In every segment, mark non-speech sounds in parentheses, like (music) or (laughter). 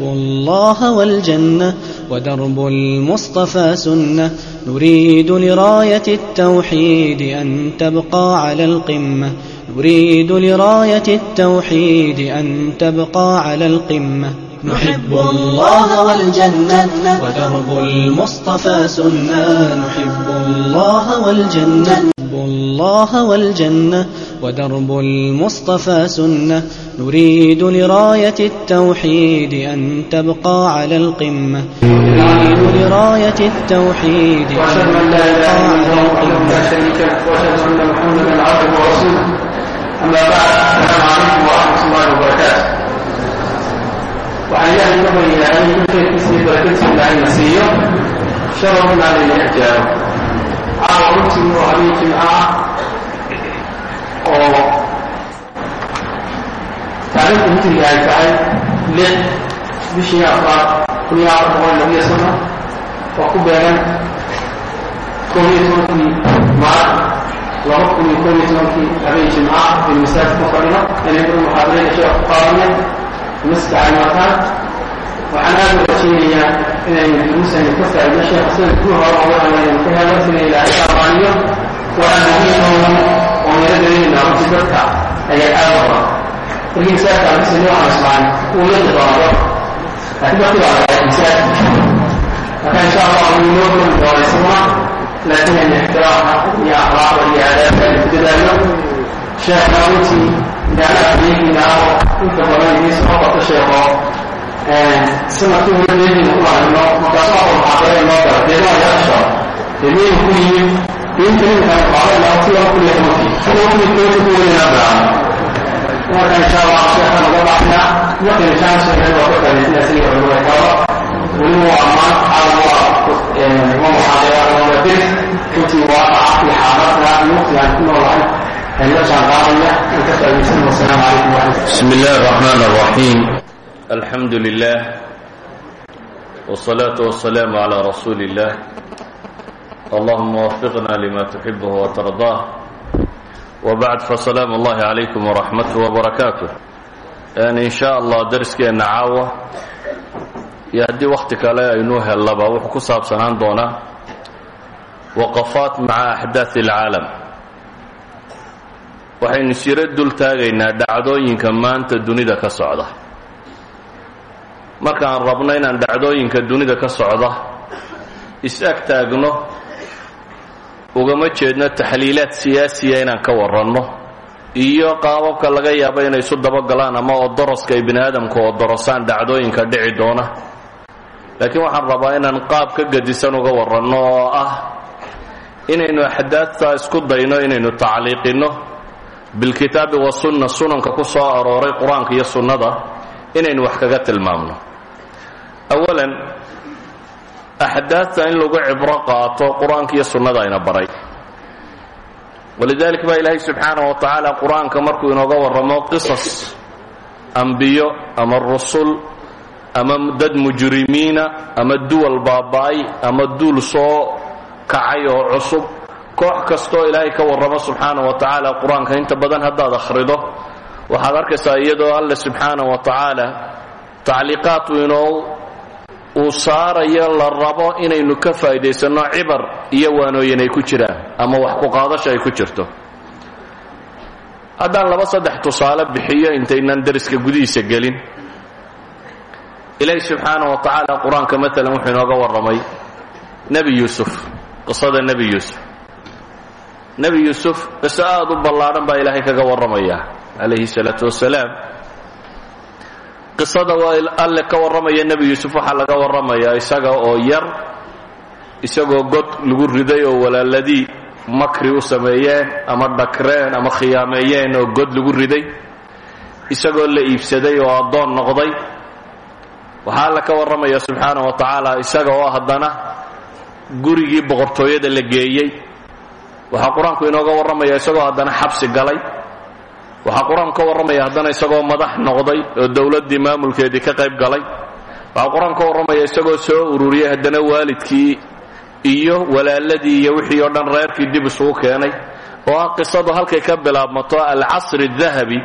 درب الله والجنة ودرب المصطفى سنة نريد لراية التوحيد أن تبقى على القمة نريد لراية التوحيد أن تبقى على القمة نحب الله والجنة ودرب المصطفى سنة نحب الله والجنة الله والجنة ودرب المصطفى سنة نريد لراية التوحيد أن تبقى على القمة نريد لراية التوحيد أن تبقى على القمة وأشهد أن محمدا عبده ورسوله أما بعد السلام عليكم ورحمة الله وبركاته وحياه النظر إلى أن يمكن تسليم بركته مع المسيح شرف علينا احتياجه أعوذ بالله عليكم أعوذ taariikhda hijriga ay tahay lix bishii afraad kun iyo afar boqol labiyo sano oo ku beegan koob iyo tobankii maarc laba kun iyo koob iyo tobankii habeen jimca in masaajid ku fadhino inaynu muxaadarada sheekh ku qaadanayn masjidka calimataan waxaan aad u rajaynayaa inaynu ka faaidno sheekha sida ku hore oga hadlaynu ka helo sina ilaahay ka amaaniyo waxaan muhiimooda oo nala dareemayna runtii dadka ayaa aad u badan markii masaajidka aan ka sii noocan ismaan uu la dabaado laakiin dadki baa lagaa masaajidka marka insha allah wuu noo kulmi doona isaguna laakiin aynu ixtiraamka iyo akhlaaqda iyo aadaabka aynu ku dadaalno sheekha runtii daalaha adeegiina ah inta badan idiin soo qabta sheeko sannadkii hore deegiina ku lahayno markaas waa muxaadara inoo gala deedana laga dhasho deedniin ku yimid diinta ninkan qaaday laba si laba kun iyo tobankii kuma kun iyo tobankii ku weynaa bilaabay marka insha allah sheekha naga baxna marka inshaan sheekhan waa ka faa'iidayna asiga culimada kala weliba waa ammaan caalam waa waa muxaadara waa diris runtii waa dhacafkii xaaladda iyo waqtigaan ku noolahay بسم الله الرحمن الرحيم الحمد لله والصلاة والسلام على رسول الله اللهم وفقنا لما تحبه wbacd fasalaamu allahi calaykum waraxmatu wabarakaatu in sha allah dariskeenna caawa. Iyo haddii wakhti kale aynu hellaba wuxuu ku saabsanaan doonaa waqafaat maca axdaai اlcaalam waxaynu siro dul taagaynaa dhacdooyinka maanta dunida ka socda. Markaan rabno inaan dhacdooyinka dunida ka socda is-ag taagno ugama jeedno taxliilaad siyaasiya inaan ka waranno iyo qaababka laga yaabo inay isu dabagalaan ama odoroska ay bini aadamku odorosaan dhacdooyinka dhici doona. Laakiin waxaan rabaa inaan qaab ka gadisan uga waranno oo ah inaynu axdaadta isku dayno inaynu tacliiqinno. Bilkitaabi wasunna sunanka ku soo arooray qur'aanka iyo sunnada inaynu wax kaga tilmaamno. Awalan axdaadta in lagu cibro qaato qur'aanka iyo sunnada ayna baray walidalik baa ilaahay subxaanaه wa tacaala qur'aanka markuu inooga warramo qisas ambiyo ama rusul ama dad mujrimiina ama duwal baaba'ay ama duul soo kacay oo cusub koox kastoo ilaahay ka warramo subxaana wa tacaala qur'aanka inta badan haddaad akhrido waxaad arkaysaa iyadoo alle subxaana wa tacaala tacliiqaadku inoo uu saarayo la rabo inaynu ka faa'iidaysanno cibar iyo waanooyin ay ku jiraan ama wax ku qaadasha ay ku jirto. Haddaan laba saddex tusaale bixiyo intaynan deriska gudihiisa gelin. Ilaahi subxaana wa tacaala qur'aanka maalan wuxuu inooga warramay nebi yuusuf qisada nebi yuusuf. Nebi yuusuf qiso aada u ballaadhan baa ilaahay kaga warramaya calayhi salaatu wasalaam qisada waa alle ka warramaya nebi yuusuf waxaa laga warramayaa isaga oo yar isagoo god lagu riday oo walaaladii makri u sameeyeen ama dhakreen ama khiyaameeyeen oo god lagu riday isagoo la iibsaday oo addoon noqday. Waxaa alle ka warramaya subxaana wa tacaala isaga oo haddana gurigii boqortooyada la geeyey. Waxaa qur'aanku inooga warramaya isagoo haddana xabsi galay waxaa qur'aanku ka warramaya isagoo madax noqday oo dowladdii maamulkeedii ka qayb galay. Waxaa qur'aanku isagoo soo ururiyay haddana waalidkii iyo walaaladii iyo wixii oo dhan reerkii dib isugu keenay oo ah qisadu halkay ka bilaabmato alcasri dahabi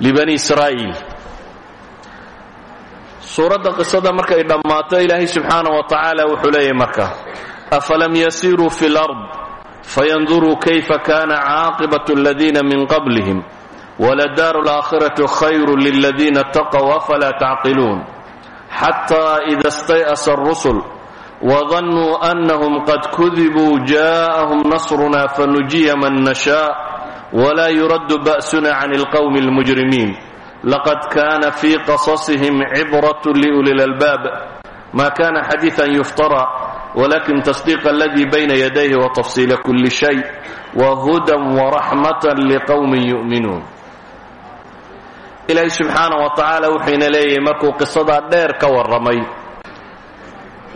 libani israa'iil. Suuradda qisada markay dhammaato ilaahay subxaanah wa tacaala wuxuu leeyahy marka afalam yasiiruu fi lard fayanduruu kayfa kana caaqibat اladiina min qablihim? waladaaru اlآakhiraةu khayr liladiina اtaqوا afalaa tacqiluun xatى إida اstayأsa الrusul وظنوا أنهم قد كذبوا جاءهم نصرنا فنجي من نشاء ولا يرد بأسنا عن القوم المجرمين لقد كان في قصصهم عبرة لأولي الألباب ما كان حديثا يفترى ولكن تصديق الذي بين يديه وتفصيل كل شيء وهدى ورحمة لقوم يؤمنون ilaahay subxaana wa tacaala wuxuuna leeyahay markuu qisadaa dheer ka warramay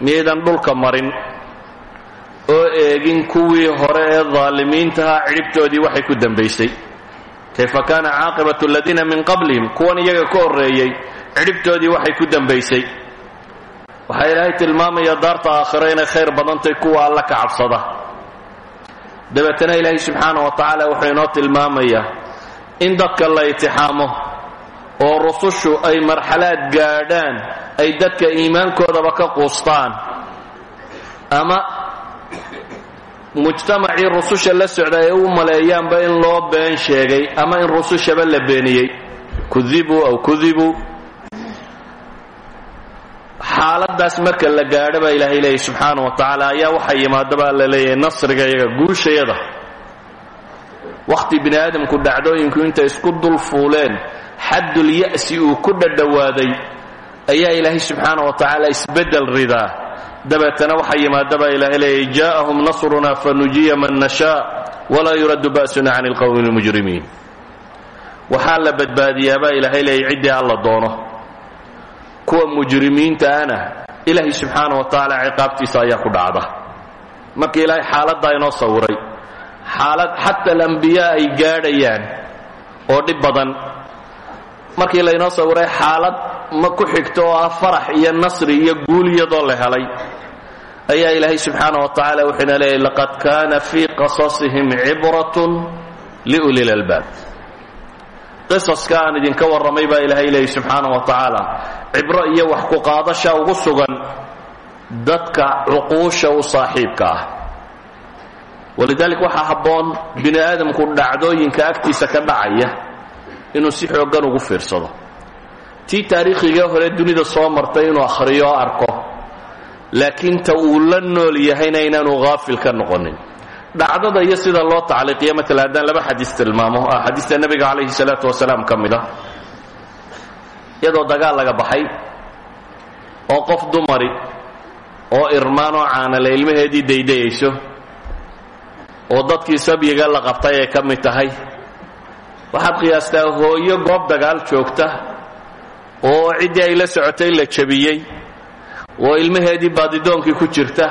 miyaydan dhulka marin oo eegin kuwii hore ee daalimiintahaa cidhibtoodii waxay ku dembaysay kayfa kaana caaqibatu aladiina min qablihim kuwan iyaga ka horreeyey cidhibtoodii waxay ku dembaysay waxay ilaahay tilmaamaya daarta aakhiro inay khayr badantay kuwa alla ka cabsada. Dabeetana ilaahay subxaana wa tacaala wuxuu inoo tilmaamayaa in dadka la itixaamo oo rusushu ay marxalaad gaadhaan ay dadka iimaankoodaba ka quustaan. Ama mujtamacii rususha la socda ay u maleeyaanba in loo been sheegay ama in rusushaba la beeniyey. Kudibuu aw kudibuu xaaladaas marka la gaadho baa ilaahay leeyahy subxaana wa tacaala ayaa waxaa yimaadaba alla leeyahay nasriga iyaga guushayada. Wakhti bini aadamku dhacdooyinku intay isku dul fuuleen xaddul ya'si uu ku dhadhowaaday ayaa ilaahay subxaana wa tacaala isbeddel ridaa dabeetana waxaa yimaadabaa ilaahay leeyahy jaa'ahum nasruna fanujiya man nashaa walaa yuraddu ba'suna can ilqowmi almujrimiin waxaa la badbaadiyaabaa ilaahay leeyahy ciddii alla doono. Kuwa mujrimiinta ana ilaahay subxaana wa tacaala ciqaabtiisa ayaa ku dhacda. Marka ilaahay xaaladdaa inoo sawiray xaalad xata alambiyaa ay gaadhayaan oo dhib badan markii laynoo sawiray xaalad ma ku xigto oo ah farax iyo nasri iyo guul iyadoo la helay. Ayaa ilaahay subxaana wa tacaala wuxuuna leeyahy laqad kaana fii qasasihim cibratun liuli lalbaab qisaska aan idinka warramay baa ilaahay leeyahy subxaana wa tacaala cibro iyo wax ku qaadasha ugu sugan dadka cuquusha u saaxiibka ah. Walidalik waxaa habboon bini aadamku dhacdooyinka agtiisa ka dhacaya inuu si xooggan ugu fiirsado. Tii taariikhigee hore dunida soo martay inuu akhriyo arko laakiin ta uu la nool yahayna inaanu haafil ka noqonin. Dhacdada iyo sida loo tacliiqiyo maala haddaan laba xadiis tilmaamo ah xadiista nebiga calayhi salaatu wasalaam ka mid ah. Iyadoo dagaal laga baxay oo qof dumari oo irmaan oo caanale ilmaheedii daydayayso oo dadkii sabyiga la qabtay ay ka mid tahay waxaad qiyaastaa hooyo goob dagaal joogta oo ciddii ay la socotay la jabiyey oo ilmaheedii baadidoonkii ku jirta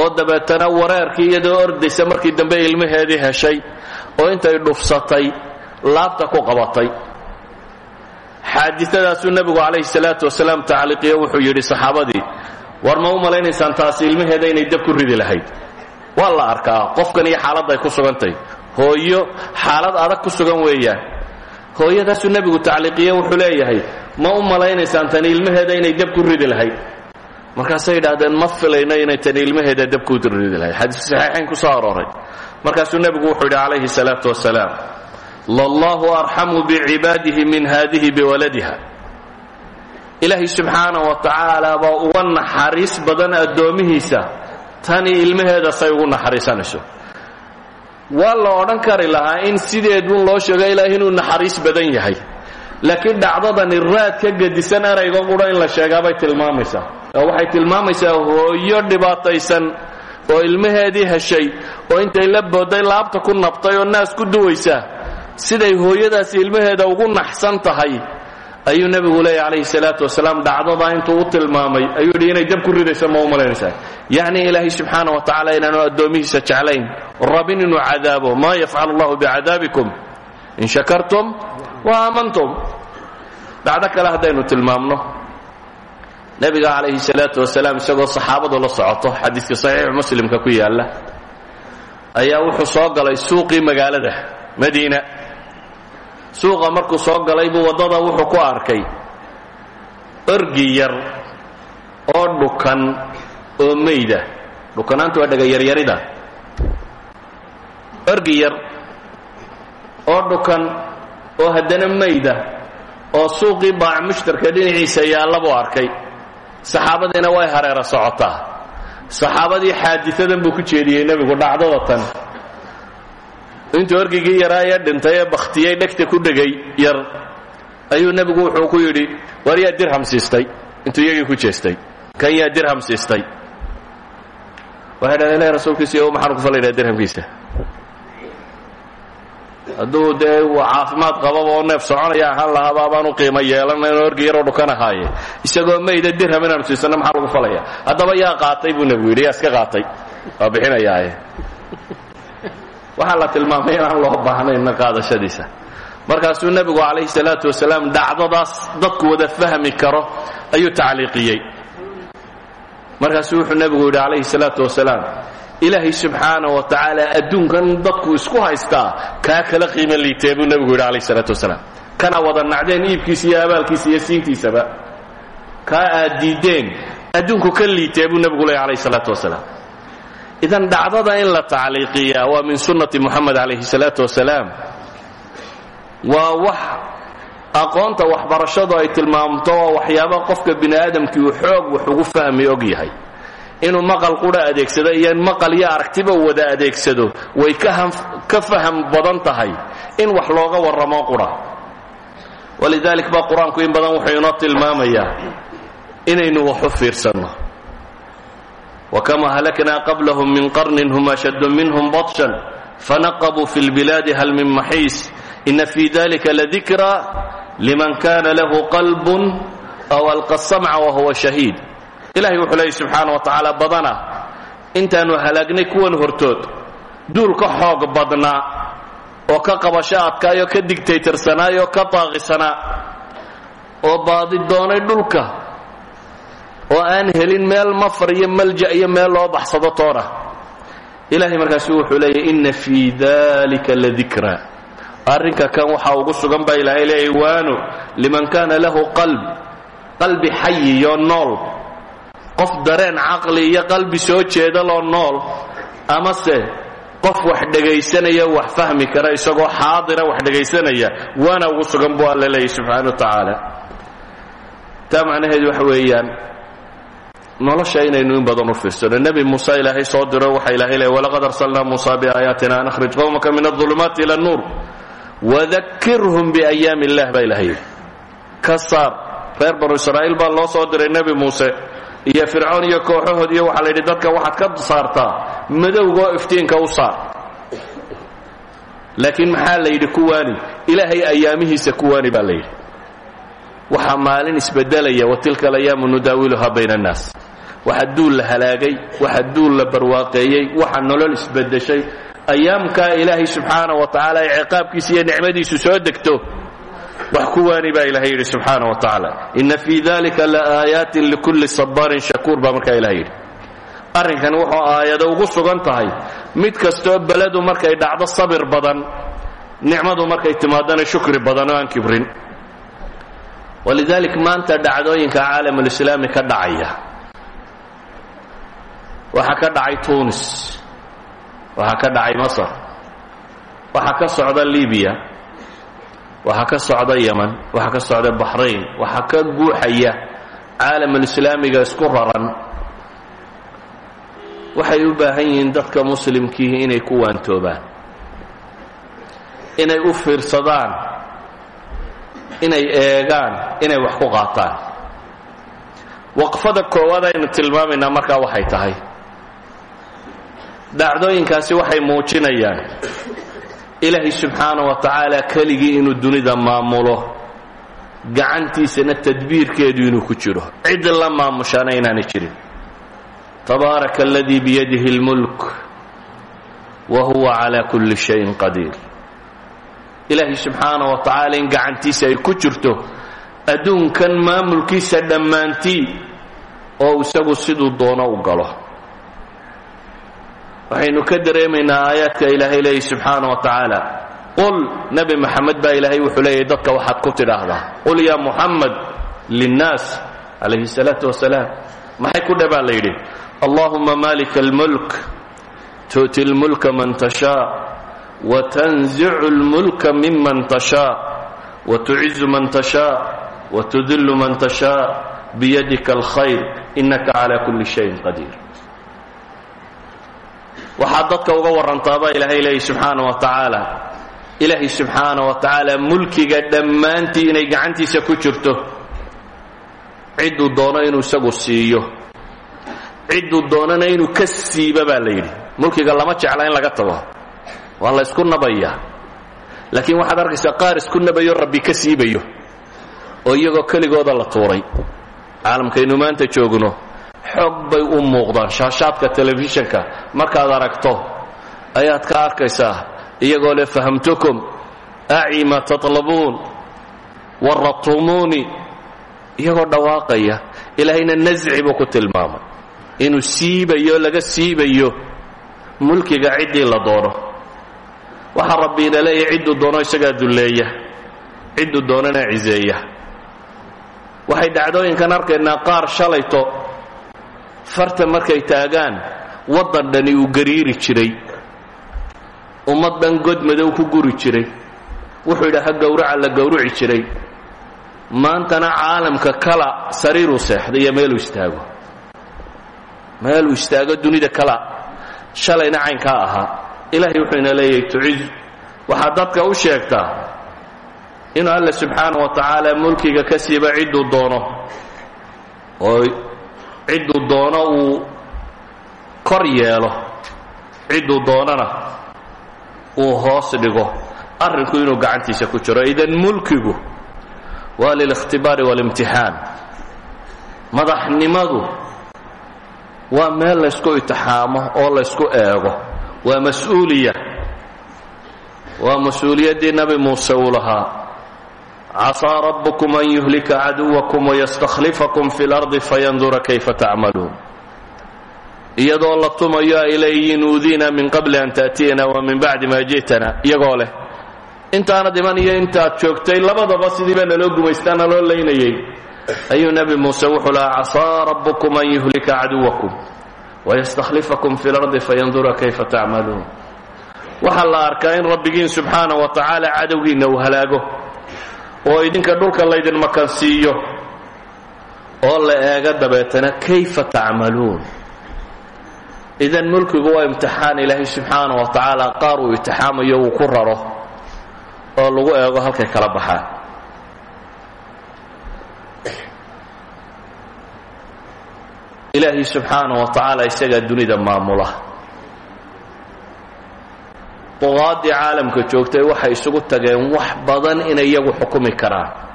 oo dabeetana wareerkii iyadoo ordaysa markii dambe ilmaheedii heshay oo intay dhufsatay laabta ku qabatay. Xaaditadaasuu nebigu calayhi salaatu wasalaam tacliiqiyo wuxuu yidhi saxaabadii war ma u malaynaysaan taasi ilmaheeda inay dab ku ridi lahayd. Waa la arkaa qofkan iyo xaaladda ay ku sugantahy hooyo xaalad adag ku sugan weeyaan. Hooyadaasuu nebigu tacliiqiye wuxuu leeyahay ma u malaynaysaan tani ilmaheeda inay dab ku ridi lahayd markaasay idhahdeen ma filayno inay tani ilmaheeda dab ku ridi lahayd xadiiska saxiixayn ku soo arooray. Markaasuu nebigu wuxuu yidhi calayhi salaatu wasalaam lallahu arxamu bicibaadihi min haadihi biwaladiha. Ilaahay subxaana wa tacaala baa uga naxariis badan addoomihiisa. Tani ilmaheeda say ugu naxariisanayso waa la odhan kari lahaa in sideedun loo sheego ilaahay inuu naxariis badan yahay. Laakiin dhacdadani raad ka gedisan erayga qudha in la sheegaabay tilmaamaysaa. Oo waxay tilmaamaysaa hooyo dhibaataysan oo ilmaheedii heshay oo intay la booday laabta ku nabtay oo naas ku duwaysa siday hooyadaasi ilmaheeda ugu naxsan tahay ayuu nebigu leeya calayhi salaatu wasalaam dhacdadaa intuu u tilmaamay ayuu yidhi dab ku ridaysa ma u malaynaysaa. Yacni ilaahay wa tacala inaanu addoomihiisa jeclayn. Rabin inuu cadaabo maa yafcalu allahu in shakartum wa aamantum. Dhacdo kale haddaynu tilmaamno. Nebiga calayhi salaatu wasalaam isagoo saxaabadu la socoto xadiiska saxiixu muslimka ku yaalla ayaa wuxuu soo galay suuqii magaalada madiina suuqa markuu soo galay buu waddada wuxuu ku arkay orgi yar oo dhukan oo mayda. Dhukanaantu waa dhega yaryarida orgi yar oo dhukan oo haddana mayda oo suuqii baac mushtarka dhinaciisa yaalla buu arkay. Saxaabadiina way hareera socotaa. Saxaabadii xaadiadan buu ku jeediyey nebigu dhacdada tan intuu orgigii yaraa ee dhintay ee bakhtiyey dhegta ku dhegay yar ayuu nebigu wuxuu ku yidhi war dirham siistay? Intuu iyagii ku jeestay kan yaa dirham siistay? Waxay dhahdeen ilahi rasuulkiisa iyo maxaanu ku falaynaha dirhamkiisa? Hadduu dee caafimaad qababa oo neef soconaya ahaan lahaaba baan u qiimo yeelanayn oo orgi yaroo dhukan ahaaye. Isagoo mayda dirham inaanu siisanno maxaa lagu falaya? Haddaba yaa qaatay buu nebigu yidhi iska qaatay. Waa bixinayaaye waxaa la tilmaamay inaan loo baahnaynna qaadashadiisa. Markaasuu nebigu calayhi salaatu wasalaam dhacdadaas dadku wada fahmi karo ayuu tacliiqiyey. Markaasuu wuxuu nebigu yidhi calayhi salaatu wasalaam ilaahay subxaana wa tacaala adduunkan dadku isku haystaa kaa kala qiimo liitee? Buu nebigu yidhi calayhi salaatu wasalaam. Kana wada nacdeen iibkiisa iyo abaalkiisa iyo siintiisaba. Kaa aad diiddeen adduunku ka liitee? Buu nebigu salaatu wasalaam idan dhacdada in la tacliiqiyaa waa min sunnati moxamed calayhi salaatu wasalaam. Waa wax aqoonta waxbarashadu ay tilmaamto waa waxyaaba qofka bini aadamkii uu xoog wax ugu fahmi og yahay. Inuu maqal qura adeegsado iyo in maqal iyo aragtiba wada adeegsado way ka faham badan tahay in wax looga warramo qura. Walidalik baa qur'aanku in badan wuxuu inoo tilmaamayaa inaynu wax fiirsanno وكما هلكنا قبلهم من قرن هم أشد منهم بطشا فنقبوا في البلاد هل من محيص إن في ذلك لذكرى لمن كان له قلب أو ألقى السمع وهو شهيد إلهي وحلي سبحانه وتعالى بدنا انت أنو هلاقني كون هرتود دول كحوق بدنا وكقبشات كايو كديكتيتر سنا يو كطاغي سنا وباضي دوني دولك oo aan helin meel mafar iyo malja iyo meel loo baxsado toona ilaahay markaasu wuxuu leeyahy inna fii dalika ladikra arrinka kan waxaa ugu sugan baa ilaahay leeyahy waano liman kaana lahu qalb qalbi xayiyo nool. Qof dareen caqli iyo qalbi soo jeedaloo nool amase qof wax dhegaysanaya wax fahmi kara isagoo xaadira wax dhegaysanaya waana ugu sugan buu alla leeyahy subxaana wa tacaala. Taa macnaheedu waxa weeyaan nolosha inaynu in badan u fiirsano. Nebi muuse ilaahay soo diro waxa ilahay leey walaqad arsalnaa muusa biaayaatina an akhrij qowmaka min aظulumaati ila اnnuur wadakirhum biayaami illah baa ilahay ka saar reer banu israa'iil baa loo soo diray nebi muuse iyo fircoon iyo kooxahood iyo waxaa la dadka waxaad ka saartaa madowgoo iftiinka u saar. Laakiin maxaa la yidhi ilaahay ayaamihiisa kuwaani baa la yidhi. Waxaa maalin isbedelaya watilka alayaamu nudaawiluhaa waxa duul la halaagay waxa duul la barwaaqeeyey waxa nolol isbedeshay. Ayaamkaa ilaahay subxaana wa tacaala ee ciqaabkiisa iyo nicmadiisu soo degto wax kuwaani baa ilahay yidhi subxaana wa tacaala. Inna fii dalika laaayaatin likulli sabaarin shakuur baa markaa ilahay yidhi. Arrinkan wuxuu aayado ugu sugan tahay mid kastoo beledu markay dhacdo sabir badan nicmadu markay timaadana shukri badan aan kibrin. Walidalik maanta dhacdooyinka caalamulislaami ka dhacaya waxaa ka dhacay tunis. Waxaa ka dhacay masar. Waxaa ka socda libiya waxaa ka socda yeman waxaa ka socda baxrayn waxaa ka guuxaya caalamulislaamiga isku raran. Waxay u baahan yihiin dadka muslimkiihi inay ku waantoobaan. Inay u fiirsadaan. Inay eegaan. Inay wax ku qaataan. Waqfada koowaad aynu tilmaamaynaa markaa waxay tahay dhacdooyinkaasi waxay muujinayaan ilaahay subxaana wa tacaala keligii inuu dunida maamulo gacantiisana tadbiirkeedu inuu ku jiro. Cid la maamushaana inaanay jirin. Tabaaraka aladii biyadihi اlmulk wa huwa calaa kulli shayin qadiir. Ilaahay subxaana wa tacaala in gacantiisa ay ku jirto adduunkan maamulkiisa dhammaantii oo isagu siduu doono u galo waxaynu ka dareemaynaa aayaadka ilaahay leeyahy subxaana wa tacaala qul nebi moxamed baa ilaahay wuxuu leeyahy dadka waxaad ku tidhaahdaa. Qul yaa muxamed linnaas. Calayhi salaatu wasalaam maxay ku dhebaa la yidhi? Allahuma malika almulk tu'ti lmulka man tashaa wa tanzicu lmulka miman tashaa wa tucizu man tashaa wa tudillu man tashaa biyadika alkhayr innaka calaa kulli shayin qadiir waxaad dadka uga warantaabaa ilaahay leeyahy subxaana wa tacaala. Ilaahay subxaana wa tacaala mulkiga dhammaantii inay gacantiisa ku jirto. Cidduu doono inuu isagu siiyo. Cidduu doonana inuu ka siiba baa la yidhi. Mulkiga lama jecla in laga tago. Waa la ysku nabayaa laakiin waxaad arkaysaa qaar isku nabayo rabbi ka siibayo. Oo iyagoo keligooda la tuuray. Caalamkaynu maanta joogno xoog bay u muuqdaan. Shaashaadka telefishanka markaad aragto ayaad ka arkaysaa iyagoo leh fahamtukum aci ma tatlabuun waratumuuni iyagoo dhawaaqaya ilaahayna nasci buu ku tilmaamay. Inuu siibayo laga siibayo mulkiga ciddii la doono. Waxaa rabbiina leeyahy cidduu doono isagaa dulleeya cidduu doonana ciseeya. Waxay dhacdooyinkan arkaynaa qaar shalayto farta markay taagaan waddan dhani uu gariiri jiray. Ummad dhan god madow ku guri jiray. Wuxuu yidhaha gowraca la gowrici jiray. Maantana caalamka kala sariiruu seexda iyo meeluu istaago. Meeluu istaago dunida kala. Shalayna caynkaa ahaa ilaahay wuxuu ina leeyahay tuciz waxaad dadka u sheegtaa inuu alla subxaana wa tacaala mulkiga ka siiba cidduu doono. Oo cidduu doono uu kor yeelo cidduu doonana uu hoos dhigo arrinku inuu gacantiisa ku jiro. Idan mulkigu waa lilikhtibaari waalimtixaan madaxnimadu waa meel laysku itixaamo oo laysku eego. Waa mas'uuliya. Waa muuse uu lahaa casaa rabbukum an yuhlika caduwakum wayastakhlifakum fi lardi fayandura kayfa tacmaluun iyadoo la tumayo ay leeyihiin min qabli an ta'tiyana wa min bacdi ma ji'tana iyagoo leh intaanad iman iyo intaad joogtay labadaba sidiiba naloo gumaystaa naloo laynayay ayuu nebi muuse wuxuu lahaa casaa rabbukum an yuhlika caduwakum wayastakhlifakum fi lardi fayandura kayfa tacmaluun waxaa la arkaa in rabbigiin subxaana wa tacaala cadowgiinna uu halaago oo idinka dhulka laydin makansiiyo oo la eega dabeetana kayfa tacmaluun? Idan mulkigu waa imtixaan ilaahay subxaana wa tacaala qaar uu imtixaamayo uu ku raro oo lagu eego halkay kala baxaan. Ilaahay subxaana wa tacaala isagaa dunida maamula duqaaddii caalamka joogtay waxay isugu tageen wax badan inay iyagu xukumi karaan.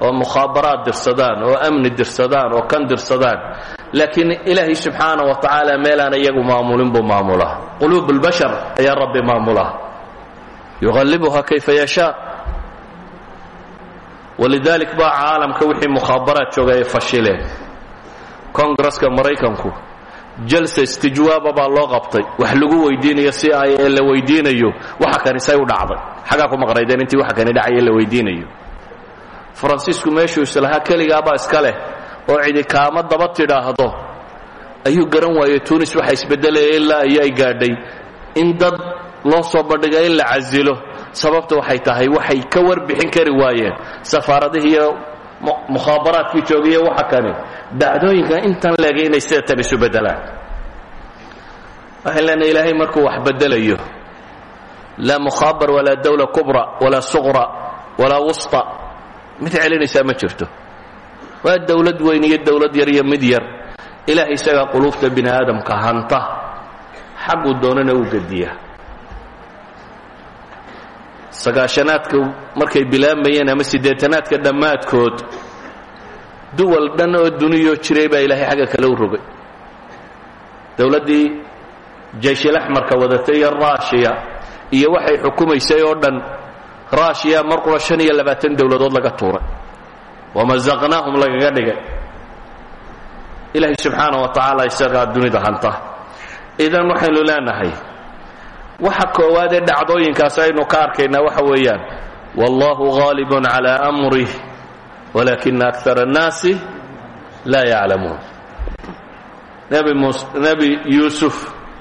oo mukhaabaraad dirsadaan oo amni dirsadaan oo kan dirsadaan. Laakiin ilaahay subxaana wa tacaala meelaan iyagu maamulin buu maamulaa. Quluub اlbashar ayaa rabbi maamulaa. Yuqallibuha kayfa yashaa. Walidalik baa caalamka wixii mukhaabaraad jooga ay fashileen. Maraykanku jalsa istijwaaba baa loo qabtay. Wax lagu weydiinayo si ay la weydiinayo waxa kani say u dhacday. Xagaa ku maqnaydeen intii waxa kani dhacaya la weydiinayo. Faransiisku meeshuu islahaa keligaabaa iska leh oo cidi kaama daba tidhaahdo. Ayuu garan waayey tunis waxa isbeddelaya ilaa ay gaadhay. In dad loo soo bandhiga in la casilo sababta waxay tahay waxay ka warbixin kari waayeen. Safaaradihii mukhaabaraadkii joogayo waxa kani. Dhacdooyinka intan leegay inay sida tan isu beddelaan waxay leenahay ilaahay markuu wax beddelayo laa mukhaabar walaa dawla kubra walaa suqra walaa wusta mid celinaysaa ma jirto. Waa dawlad weyn iyo dawlad yar iyo mid yar. Ilaahay isagaa quluubta bini aadamka hanta. Xagguu doonana u gediya sagaashanaadka markay bilaamayeen ama siddeetanaadka dhammaadkood duwal dhan oo duniyoo jiray baa ilaahay xagga kale u rogay. Dowladdii jayshalaxmarka wadatay iyo raashiya iyo waxay xukumaysay oo dhan raashiya mar qura shan iyo labaatan dowladood laga tuuray. Wamazaqnaahum lagaga dhigay. Ilaahay subxaana wa tacaala isagaa dunida hanta. Idan waxaynu leenahay waxa koowaad ee dhacdooyinkaas aynu ka arkaynaa waxa weeyaan wallahu gaalibun calaa amrih walaakina akara annaasi laa yaclamuun. Nebi yuusuf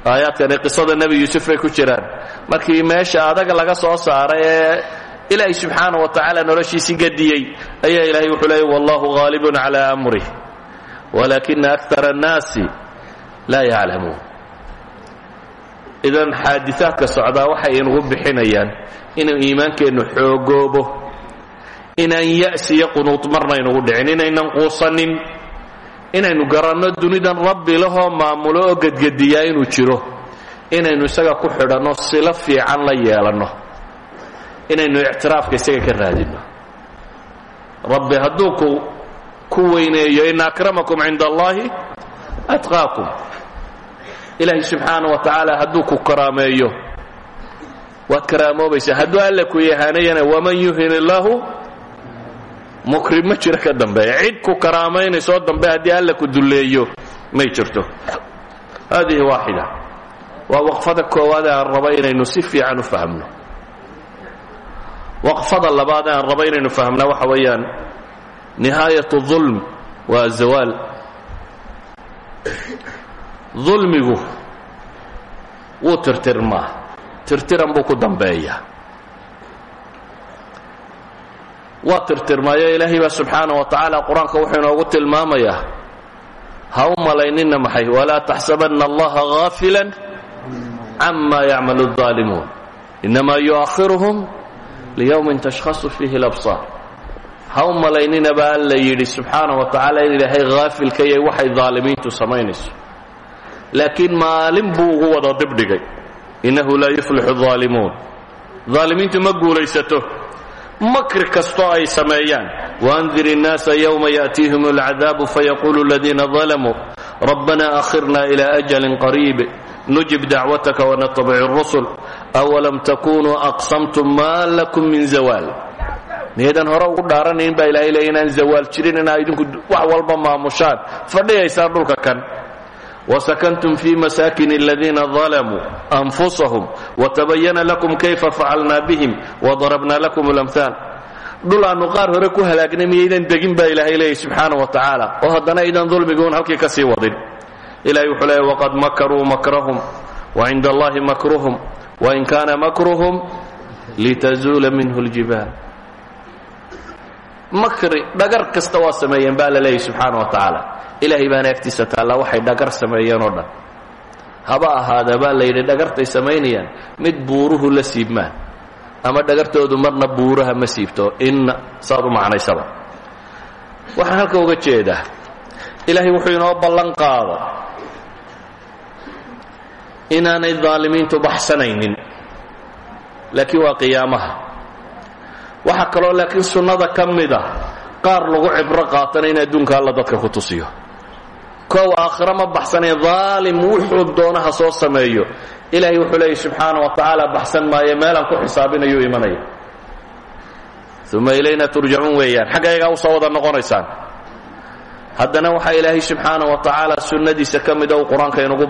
aayaadkani qisada nebi yuusuf bay ku jiraan. Markii meesha adaga laga soo saaray ee ilaahay subxaana wa tacaala noloshiisii gadiyey ayaa ilaahay wuxuu leeyay wallahu haalibun calaa amrih walaakina akara annaasi laa yaclamuun idan xaadiثaadka socdaa waxay inugu bixinayaan inuu iimaankeennu xoogoobo inaan ya'si iyo qunuud marna inugu dhicin inaynan quusanin inaynu garanno dunidan rabbi lahoo maamulo oo gedgediyaa inuu jiro inaynu isaga ku xidhanno silo fiican la yeelanno inaynu ictiraafka isaga ka raadinno. Rabbi hadduu ku ku weyneeyo ina akramakum cinda allahi atqaakum ilaahay subxaana wa tacaala hadduu ku karaameeyo. Waad karaamoobaysaa hadduu alla ku yahaanayana waman yuhin illaahu mukrim ma jiro ka ku karaamaynayso dambe haddii alla ku dulleeyo may jirto. Haadihi waaxida. Waa waqfada koowaad aan raba inaynu si waqfada labaad aan raba inaynu fahmna waxa weeyaan nihaayat ulm waa dulmigu wuu tirtirmaa tirtiran buu ku dambeeyaa waa tirtirmaayo ilaahay baa subxaana wa tacaala qur-aanka wuxuu inoogu tilmaamayaa ha u malaynina maxay walaa taxsabanna allaha gaafila cama yacmalu الظaalimuun inamaa yu'akhiruhum liyowmin tashkhasu fiihi اlabsaar ha u malaynina baa alla yidhi subxaana wa tacaala in ilaahay haafilka yahay waxay daalimiintu samaynayso laakiin maalin buu ugu wada dibdhigay. Innahu laa yuflixu aalimuun aalimiintu ma guulaysato. Makri kastoo ay sameeyaan. Waandir innaasa yowma ya'tiihim alcadaabu fayaquulu aladiina dalamuu rabbana akhirna ila ajalin qariib. Nujib dacwataka wanatabic اrusul awalam takunuu aqsamtum maa lakum min zawaal miyaydaan hore ugu dhaaranayn baa ilahay leey inaan zawaal jirin inaa idinku wax walba maamushaan. Fadhigaysaan dhulka kan. وسكنتم في مساكن الذين ظلموا أنفسهم وتبين لكم كيف فعلنا بهم وضربنا لكم الأمثال dhul aanu qaar hore ku halaagnay miyaydan degin baa ilaahay leeyay subxaana wa tacaala oo haddana aydan dulmiguun halkii ka sii wadin ilahay wuxuu leeyay waqad makaruu makrahum وcinda allahi makruhum وin kaana makruhum litazuula minhu اljibaal makri dhagar kasta waa sameeyeen baa la leeyay subxaana wa tacaala ilaahay baana agtiisa taallaa waxay dhagar sameeyeen oo dhan. Haba ahaada baa la yidhi dhagartay samaynayaan mid buuruhu la siibmaan ama dhagartoodu marna buuraha ma siibto inna saad u macnaysaba. Waxaan halka uga jeedaa ilaahay wuxuu inoo ballan qaado. Inaanay daalimiintu baxsanaynin laakiin waa qiyaamaha. Waxaa kaloo laakiin sunnada ka mid a qaar lagu cibro qaatana in adduunka alla dadka ku tusiyo kow aakhiro ma baxsanay daalim wuxuu doonaha soo sameeyo. Ilaahay wuxuu leeyay subxaana wa tacaala baxsan maayo meelaan ku xisaabinayuu imanaya. Uma ilayna turjacuun weeyaan. Xaggaygaa u soo wada noqonaysaan. Haddana waxaa ilaahay subxaana wa tacaala sunnadiisa ka mida uu qur'aanka inugu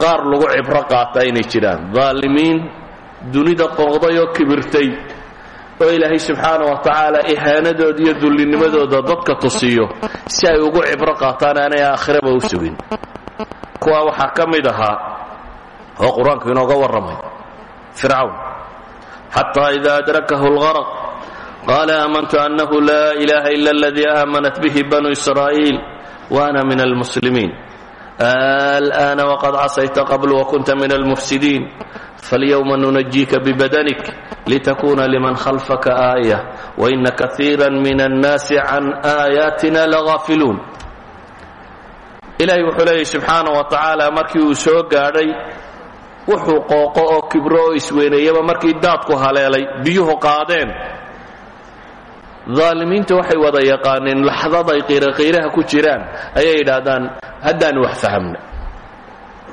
qaar lagu cibro qaata inay jiraan. Daalimiin dunida qooqday oo kibirtay oo ilaahay subxaana wa tacaala ihaanadooda iyo dullinimadooda dadka tusiyo si ay ugu cibro qaataan aanay aakhiraba u sugin. Kuwaa waxaa ka mid ahaa oo qur'aanku inooga warramay fircawn. Xataa ida adrakahu اlgarq qaala aamantu annahu laa ilaha ila aladii aamanat bihi banu israa'iil waana min almuslimiin alآana wqad casayta qabl wakunta min almufsidiin falyowma nunajiika bbadanik litakuna liman khalfaka aaya waina kaiira min annaasi can aayaatina lagaafiluun ilaahay wuxuu leeyahy subxaana wa tacaala markii uu soo gaadhay wuxuu qooqo oo kibro oo isweyneeyaba markii daadku haleelay biyuhu qaadeen daalimiinta waxay wada yaqaaneen laxdaday qiiraqiiraha ku jiraan. Ayay yidhaahdaan haddaanu wax fahamnay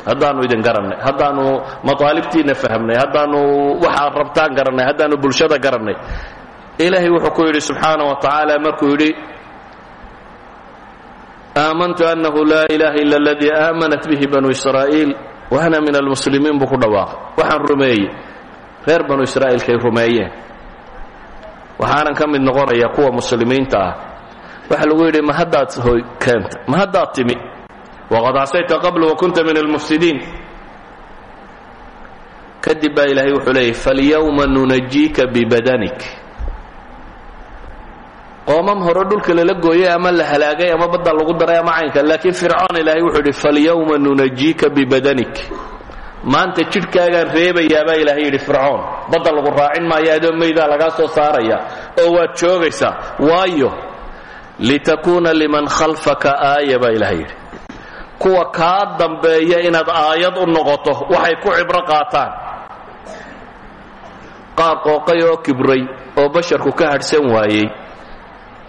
haddaanu idin garannay haddaanu mataalibtiinna fahmnay haddaanu waxaad rabtaan garannay haddaanu bulshada garannay ilaahay wuxuu ku yidhi subxaana wa tacaala markuu yidhi aamantu annahu laa ilaha ila aladii aamanat bihi banu israa'iil wa ana min almuslimiin buu ku dhawaaqay. Waxaan rumeeyey. Reer banu israa'iilkay rumeeyeen waxaanan ka mid noqonayaa kuwa muslimiinta ah. Waxa lagu yidhi ma haddaad hoy keenta ma haddaad timi waqad casayta qablu wakunta min almufsidiin. Kadib baa ilaahay wuxuu leeyay falyawma nunajiika bibadanik. Qoomam hore dhulka lala gooyey ama la halaagay ama badda lagu daray ama caynka laakiin fircoon ilaahay wuxuu yidhi falyawma nunajiika bibadanik. Maanta jidhkaagaan reebayaa baa ilaahay yidhi fircoon badda lagu raacin maayo adoo maydaa lagaa soo saaraya oo waad joogaysaa waayo litakuuna liman khalfaka aaya baa ilaahay yidhi. Kuwa kaa dambeeya inaad aayad u noqoto waxay ku cibro qaataan. Qaar qooqay oo kibray oo basharku ka hadhsan waayey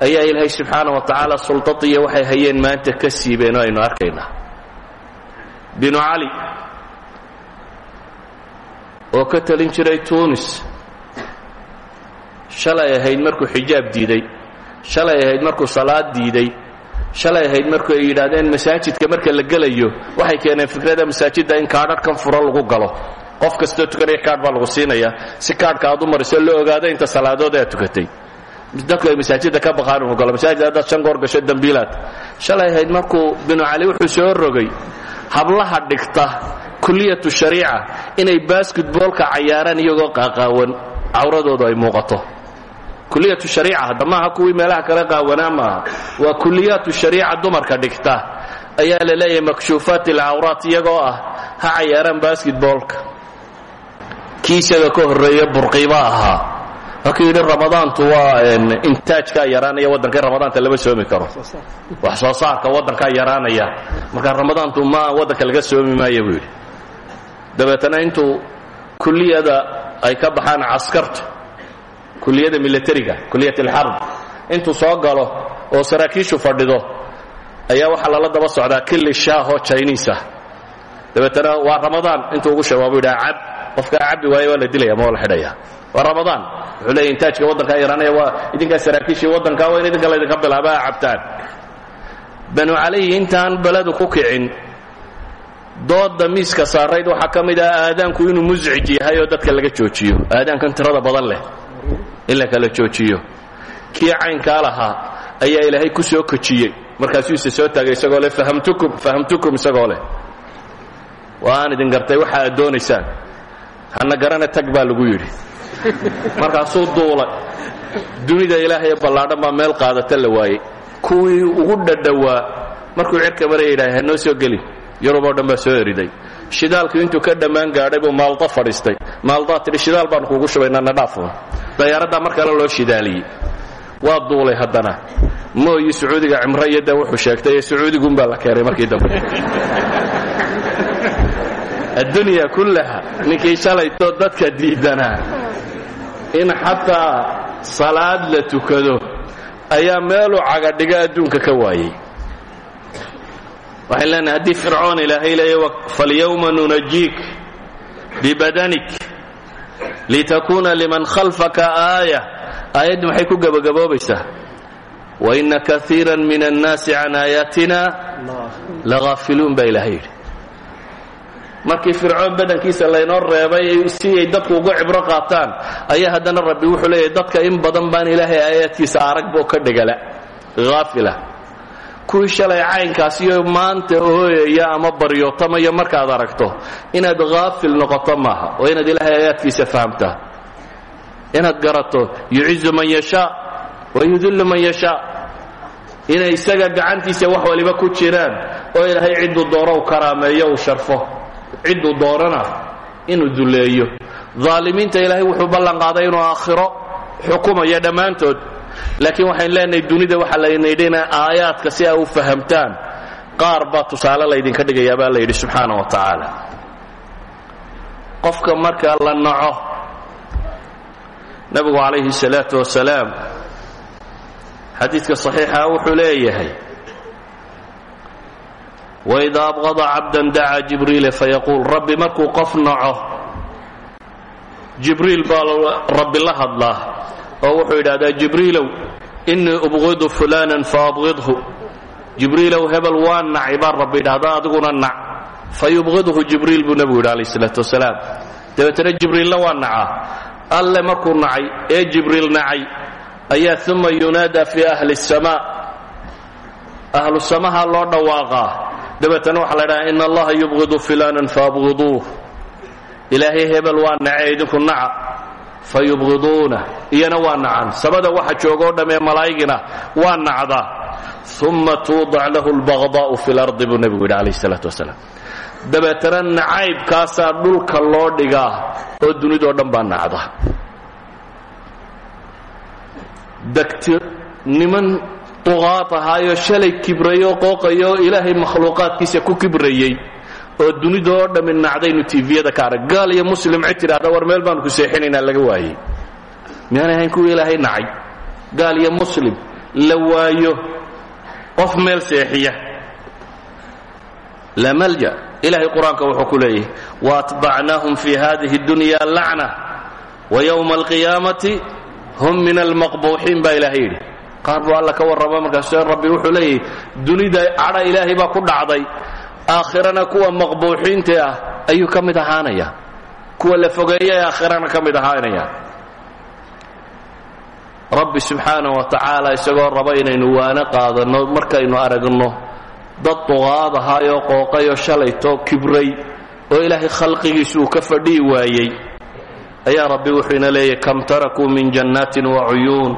ayaa ilaahay subxaana wa tacaala sultadiiyo waxay hayeen maanta ka siibeen oo aynu arkaynaa. Binu cali oo ka talin jiray tunis. Shalay ahayd markuu xijaab diiday. Shalay ahayd markuu salaad diiday. Shalay ahayd markuu ay yidhaahdeen masaajidka marka la gelayo waxay keeneen fikrada masaajidda in kaadharhkan furo lagu galo. Qof kastoo tukanaya kaadh baa lagu siinaya si kaadhka aad u mariso loo ogaado inta salaadood aad tukatay. Dadku ay masaajidda ka baqaan inu galo. Masaajid haddaad shan goor gasho dembiilaad shalay ahayd markuu binu cali wuxuu soo rogay. Hablaha dhigta kuliyatu shariica inay basketboolka cayaaraan iyagoo qaaqaawan cawradoodu ay muuqato. Kuliyatu shariica hadda maaha kuwii meelaha kale qaawanaa maaha waa kuliyaatu shariica dumarka dhigta. Ayaa la leeyahay makshuufaat alcawraat iyagoo ah ha cayaaraan basketboolka kii isaga ka horreeye burqiba ahaa. Markuu yidhi ramadaantu waa intaajkaa yaraanaya waddanka ramadaanta lama soomi karo. Wax soo saarka waddankaa yaraanaya. Marka ramadaantu ma waddanka laga soomi maayo buu yidhi dabeetana intuu kuliyada ay ka baxaan caskartu kuliyada milatariga kuliyat alxarb intuu soo galo oo saraakiishu fadhido ayaa waxaa lala daba socdaa kili shaahoo jiniis ah. Dabeetana waa ramadaan intuu ugu sheego yidhaha cab qofkaa cabbi waayo waa la dilaya ma waa la xidhaya waa ramadaan wuxuu leeya intaajka waddankaa yaraanaya waa idinkaa saraakiishii waddanka waa in idinka laydinka bilaaba a cabtaan. Banu calayhi intaan beledu ku kicin dooda miiska saarayd waxaa ka mid ah aadaanku inuu muscij yahay oo dadka laga joojiyo. Aadaankan tirada badan leh in la kala joojiyo. Kii caynkaa lahaa ayaa ilaahay ku soo kojiyey markaasuu ise soo taagay isagoo leh fahamtukum fahamtukum isagoo leh. Waa idin gartay waxa aad doonaysaan. Hana garana tag baa lagu yidhi. Markaasuu duulay. Dunida ilaahay ballaadhan baa meel qaadata la waayey. Kuwii ugu dhadhowaa markuu cirka maraya yidhahay ha noo soo gelin yurub oo dhan baa soo eriday. Shidaalku intuu ka dhammaan gaadhay buu maalda fadhiistay. Maaldaa tidhi shidaal baanu kuugu shubaynaa na dhaafun dayaaraddaa mar kale loo shidaaliyey. Waa duulay haddana. Mooyi sacuudiga cimro iyo de wuxuu sheegtay ee sacuudiguunbaa la keenay markii dambe. (laughs) Addunya kullaha ninkii shalaytoo dadka diidanaa in xataa salaad la tukado ayaa meeluu cagadhiga adduunka ka waayey waxay leenahay haddii fircoon ilaahay leeya falyawma nunajiik bibadanik litakuuna liman khalfaka aaya. Aayaddu maxay ku gebagaboobaysaa waina kaiira min annaasi can aayaatina lagaafiluun baa markii fircoon badankiisa laynoo reebay si ay dadku uga cibro qaataan ayaa haddana rabbi wuxuu leeyahy dadka in badan baan ilaahay aayaadkiisa aragbo ka dhegala haafila kuwii shalay caynkaasiyo maanta ooyaya ama baryootamaya markaad aragto inaad haafil noqoto maaha oo inaad ilaahay aayaadkiisa fahamtaa inaad garato yucizu man yashaa wa yudillu man yashaa inay isaga gacantiisa wax waliba ku jiraan oo ilaahay cidduu doono u karaameeyo uu sharfo. Cidduu doonana inuu duleeyo aalimiinta ilaahay wuxuu ballan qaaday inuu aakhiro xukumayo dhammaantood laakiin waxayn leenahay dunida waxaa laynidhina aayaadka si ay u fahamtaan qaar baa tusaale laydinka dhigayaa baa la yidhi subxaana wa tacaala. Qofka marka la naco nebigu calayhi salaatu wasalaam xadiidka saxiixa wuxuu leeyahay waida abqada cabdan dacaa jibriila fayaquul rabbi markuu qof naco jibriil baa rabbi la hadlaa oo wuxuu yidhahdaa jibriilow innii ubqidu fulaanan faabqidhu jibriilow hebel waa baa rabbi yidhahdaa adiguna nac. Fayubqidhu jibriil buu nebigu yidhi alayh salaatu wasalaam. Dabeetana jibriilna waa nacaa. Alle markuu nacay ee jibriil nacay ayaa uma yunaada fii ahli الsamaa ahlu samaha loo dhawaaqaa. Dabeetana waxaa la dhahaa in allaha yubqidu filanan faabqiduuh ilaahay hebel waa nacee idinku naca fa yubqiduuna iyana waa nacan samada waxa joogoo dhammee malaa'igina waa nacdaa. Uma tuudac lahu lbaqdaa'u fi lardi buu nebigu yidhi calayh isalaatu wasalaam. Dabeetana nacaybkaasaa dhulka loo dhigaa oo dunidoo dhan baa nacda degti niman duqaad ahaayoo shalay kibrayoo qooqayo oo ilaahay makhluuqaadkiisa ku kibrayey oo dunidoo dhammi nacdaynu tiviyada ka arag. Gaal iyo muslim cid tidhaahda war meel baanu ku seexinaynaa laga waayey miyaanay ahayn kuwii ilaahay nacay. Gaal iyo muslim la waayo qof meel seexiya. Laa malja ilahay qur'aanka wuxuu ku leeyahy waatbacnaahum fi hadihi اdunya lacna wayowma alqiyaamati hum min almaqbuuxiin baa ilaahay yidhi. Qaar buu alla ka warrama markaas rabbi wuxuu leeyahy dunida cadha ilaahay baa ku dhacday aakhirana kuwa maqbuuxiinta ah ayuu ka mid ahaanaya. Kuwa la fogeeya ee aakhirana ka mid ahaanaya. Rabbi subxaanah wa tacaala isagoo raba inaynu waano qaadanno markaynu aragno dad duqaad ahaayoo qooqayoo shalayto kibray oo ilaahay khalqigiisu uu ka fadhihi waayey. Ayaa rabbi wuxuu ina leeyahy kam tarakuu min jannaatin wacuyuun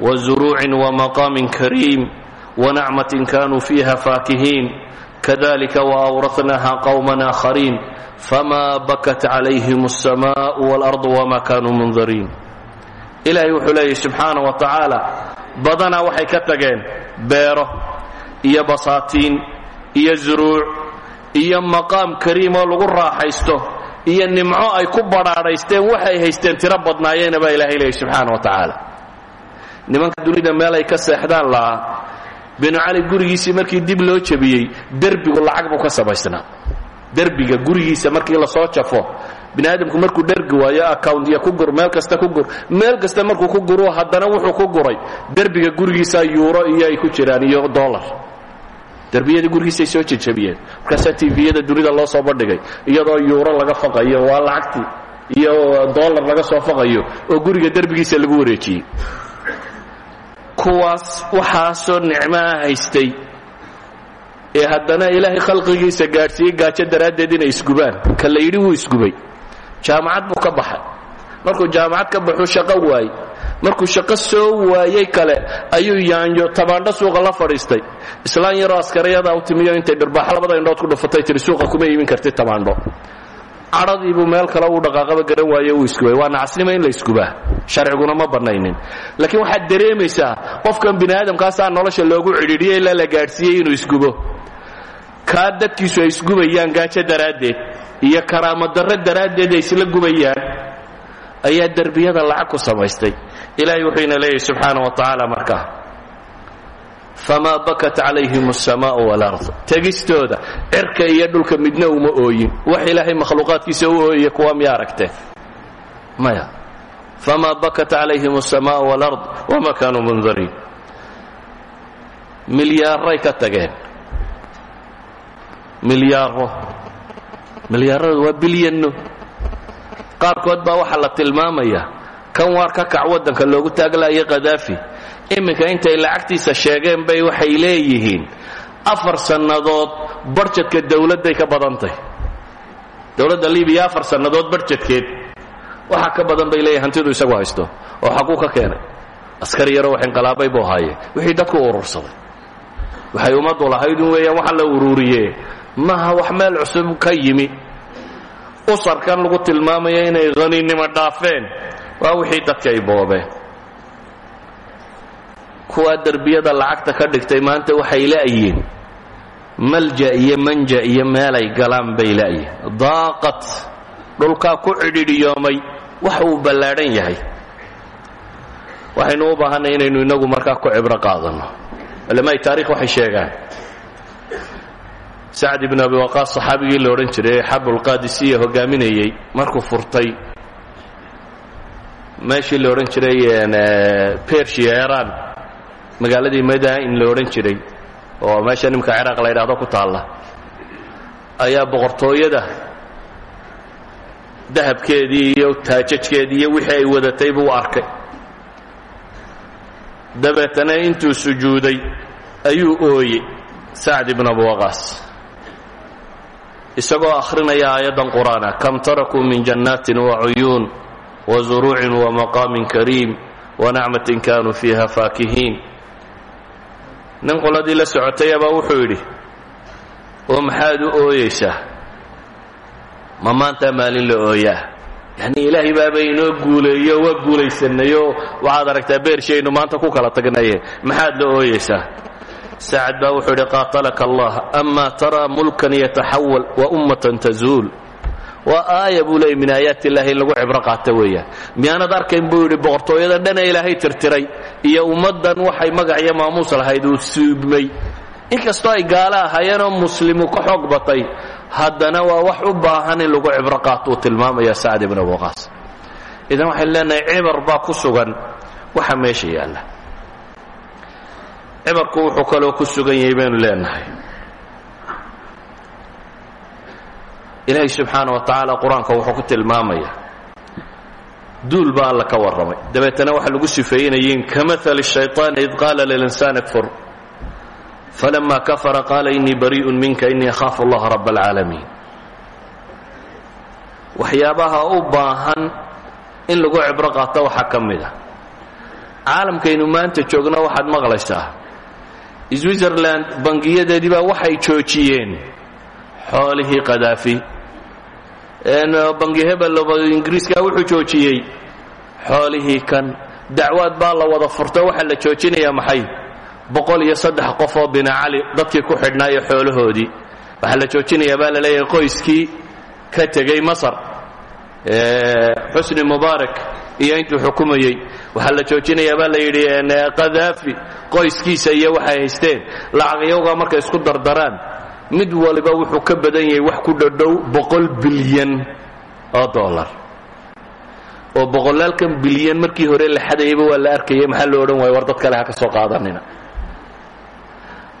wazuruucin wamaqaamin kariim wanacmatin kanuu fiiha faakihiin kadalika waawratnaha qowman aakhariin famaa bakat calayhim alsamaa'u waalardu wama kanuu mundariin ilaahay wuxuu leeyahy subxaana wa tacaala badanaa waxay ka tageen beero iyo basaatiin iyo zuruuc iyo maqaam kariim oo lagu raaxaysto iyo nimco ay ku badhaadhaysteen waxay haysteen tiro badnaayeena baa ilahay leeyahy subxaana wa tacaala nimanka dunida meel ka seexdaan lahaa binu cali gurigiisii markii dib loo jebiyey derbigu lacag buu ka samaysnaa derbiga gurigiisa markii la soo jafo bini markuu dhergi waayo account iyo ku gur meel kasta ku gur. Meel kasta markuu ku guru haddana wuxuu ku guray. Derbiga gurigiisa yuuro iyo ay ku jiraan iyo dollar. Derbiyadii gurigiisay soo jejabiyeen markaasaa tviyada dunida loo soo bandhigay. Iyadoo yuuro laga faqayo waa lacagtii iyo dollar laga soo faqayo oo guriga derbigiisa lagu wareejiyey kuwaas waxaasoo nicmoa haystay. Ee haddana ilaahay khalqigiisa gaadhsiiyey gaajo daraaddeed inay isgubaan. Ka la yidhi wuu isgubay. Jaamacad buu ka baxay. Markuu jaamacad ka baxuu shaqo waayey. Markuu shaqo soo waayey kale ayuu yaanyo tabaandho suuqa la fadhiistay. Islaan yaroo askariyada u timiyo intay dhirbaax labada indhood ku dhufatay tiri suuqa kuma iibin karti tabaandho cadhadiibuu meel kale uu dhaqaaqaba garan waaye uu isgubay waa nacasnimo in la isgubaa sharciguna ma bannaynin. Laakiin waxaad dareemaysaa qofkan bini aadamkaasaa nolosha loogu cidhiidhiyey ilaa la gaadhsiiyey inuu isgubo. Kaa dadkiisu ay isgubayaan gaajo daraaddeed iyo karaamo darro daraaddeed ay isla gubayaan ayaa derbiyada lacag ku samaystay. Ilaahay wuxuu ina leeyahy subxaana wa tacaala markaa famaa bakat calayhim alsamaa'u walard tegistooda cirka iyo dhulka midna uma ooyin wax ilaahay makhluuqaadkiisa u ooyaya kuwa miya aragteen maya famaa bakat calayhim alsamaa'u walard wama kaanuu mundariin milyaaray ka tageen milyaaro milyaaradu waa bilyanno qaarkood baa waxaa la tilmaamayaa kan waar ka kac waddanka loogu taaglayo khadaafi iminka intay lacagtiisa sheegeen bay waxay leeyihiin. Afar sannadood barjadka dawladday ka badantay. Dowladda libiya afar sannadood barjadkeed waxaa ka badan bay leeyihiin hantidu isagu haysto. Oo xaguu ka keenay. Askari yaroo wax inqilaabay buu haaye wixii dadku urursaday. Waxay ummaddu lahayd un weeyaan waxa la ururiye maha wax meel cusub ka yimi. Usarkan lagu tilmaamaya inay haninimo dhaafeen. Waa wixii dadka ay kuwaa derbiyada lacagta ka dhigtay maanta waxay la'yiin malja iyo manja iyo meelay galaan bay la'yiin daaqat dhulkaa ku cidhidhiyoomay wax uu yahay. Waxaynu u baahanay inaynu inagu markaa ku cibro qaadanno culamaa'i taarikh waxay sheegaan. Sacd ibn abi waqaas saxaabigii la odhan jiray ee xabulqaadisiya hogaaminayey markuu furtay meeshii la odhan jiray persia iran magaaladii madain la odhan jiray oo meesha nimka ciraaq la ydhaahdo ku taalla ayaa boqortooyada dahabkeedii iyo taajajkeedii iyo wixii ay wadatay buu arkay. Dabeetana intuu sujuuday ayuu ooyey sacd ibn abi waqaas. Isagoo akhrinaya aayaddan qur'aana kam tarakuu min jannaatin wacuyuun wazuruucin wamaqaamin kariim wanacmatin kaanuu fiiha faakihiin nin qoladii la socotayabaa wuxuu yidhi oo maxaad u ooyeysaa? Ma maantaa maalin la ooyaa. Yacni ilaahay baaba inoo guuleeyo waa guulaysannayo. Waxaad aragtaa beershaynu maanta ku kala tagnaye maxaad la ooyeysaa? Sacad baa wuxuu yidhi qaatalaka allah ama taraa mulkan yataxawal wa ummatan tazuul waa aaya buu leeyay min aayaati illahi in lagu cibro qaata weeyaan. Miyaanad arkayn buu yidhi boqortooyada dhana ilaahay tirtiray iyo ummaddan waxay magac iyo maamuus lahayd uu suubmay. Inkastoo ay gaalo ahaayeenoo muslimu ka xoog batay haddana waa wax u baahan in lagu cibro qaato uu tilmaamaya sacd ibn abi waqaas. Idan waxaynu leenahay cibar baa ku sugan waxa meesha yaalla. Cibarku wuxuu kaloo ku sugan yahay baynu leenahay ilaahay subxaana wa tacaala qur'aanka wuxuu ku tilmaamaya. Duul baa alla ka warramay. Dabeetana waxaa lagu sifeeynayiin kamahali shayطaani id qaala lilinsaani kfur. Falama kafara qaala inii barii'un minka inii akhaafu allaha rab alcaalamiin waxyaabaha u baahan in lagu cibro qaato waxa kamida mid a caalamkaynu maanta joogna waxaad maqlaysaa. Switzerland bangiyadeedii baa waxay joojiyeen xoolihii kadaafi bangi hebel ingiriiska wuxuu joojiyey xoolihii kan. Dacwaad baa la wada furto waxaa la joojinayaa maxay? Boqol iyo saddex qof oo bina cali dadkii ku xidhnaayo xoolahoodii. Waxaa la joojinayaa baa la leeyahay qoyskii ka tegey masar. Xusni mubaarak iyo intuu xukumayey. Waxaa la joojinayaa baa la yidhi kadaafi qoyskiisa iyo waxay haysteen. Lacagyowgaa markay isku dardaraan mid waliba wuxuu ka badan yahay wax ku dhodhow boqol bilyan oo dollar. oo boqolaalkan bilyan markii hore la xadayayba waa la arkayay maxaa loo odhan waaya war dad kale ha ka soo qaadanina.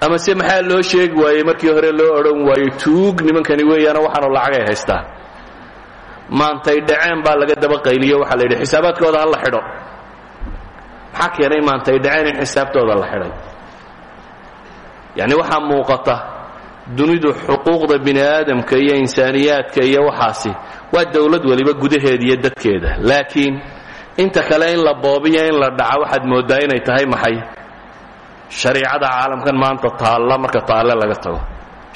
Ama se maxaa loo sheegi waayey markii hore loo odhan waayo tuug nimankani weeyaano waxaanu lacagay haystaan maantay dhaceen baa laga daba qayliyo waxaa la yidhi xisaabaadkooda ha la xidho. Maxaa keenay maantay dhaceen in xisaabtooda la xidhay? Yacni waxaa muuqata dunidu xuquuqda bini aadamka iyo insaaniyaadka iyo waxaasi waa dowlad waliba gudaheeda iyo dadkeeda. Laakiin inta kale in la boobiyo in la dhaca waxaad mooddaa inay tahay maxay? Shariicada caalamkan maanta taalla marka taalle laga tago.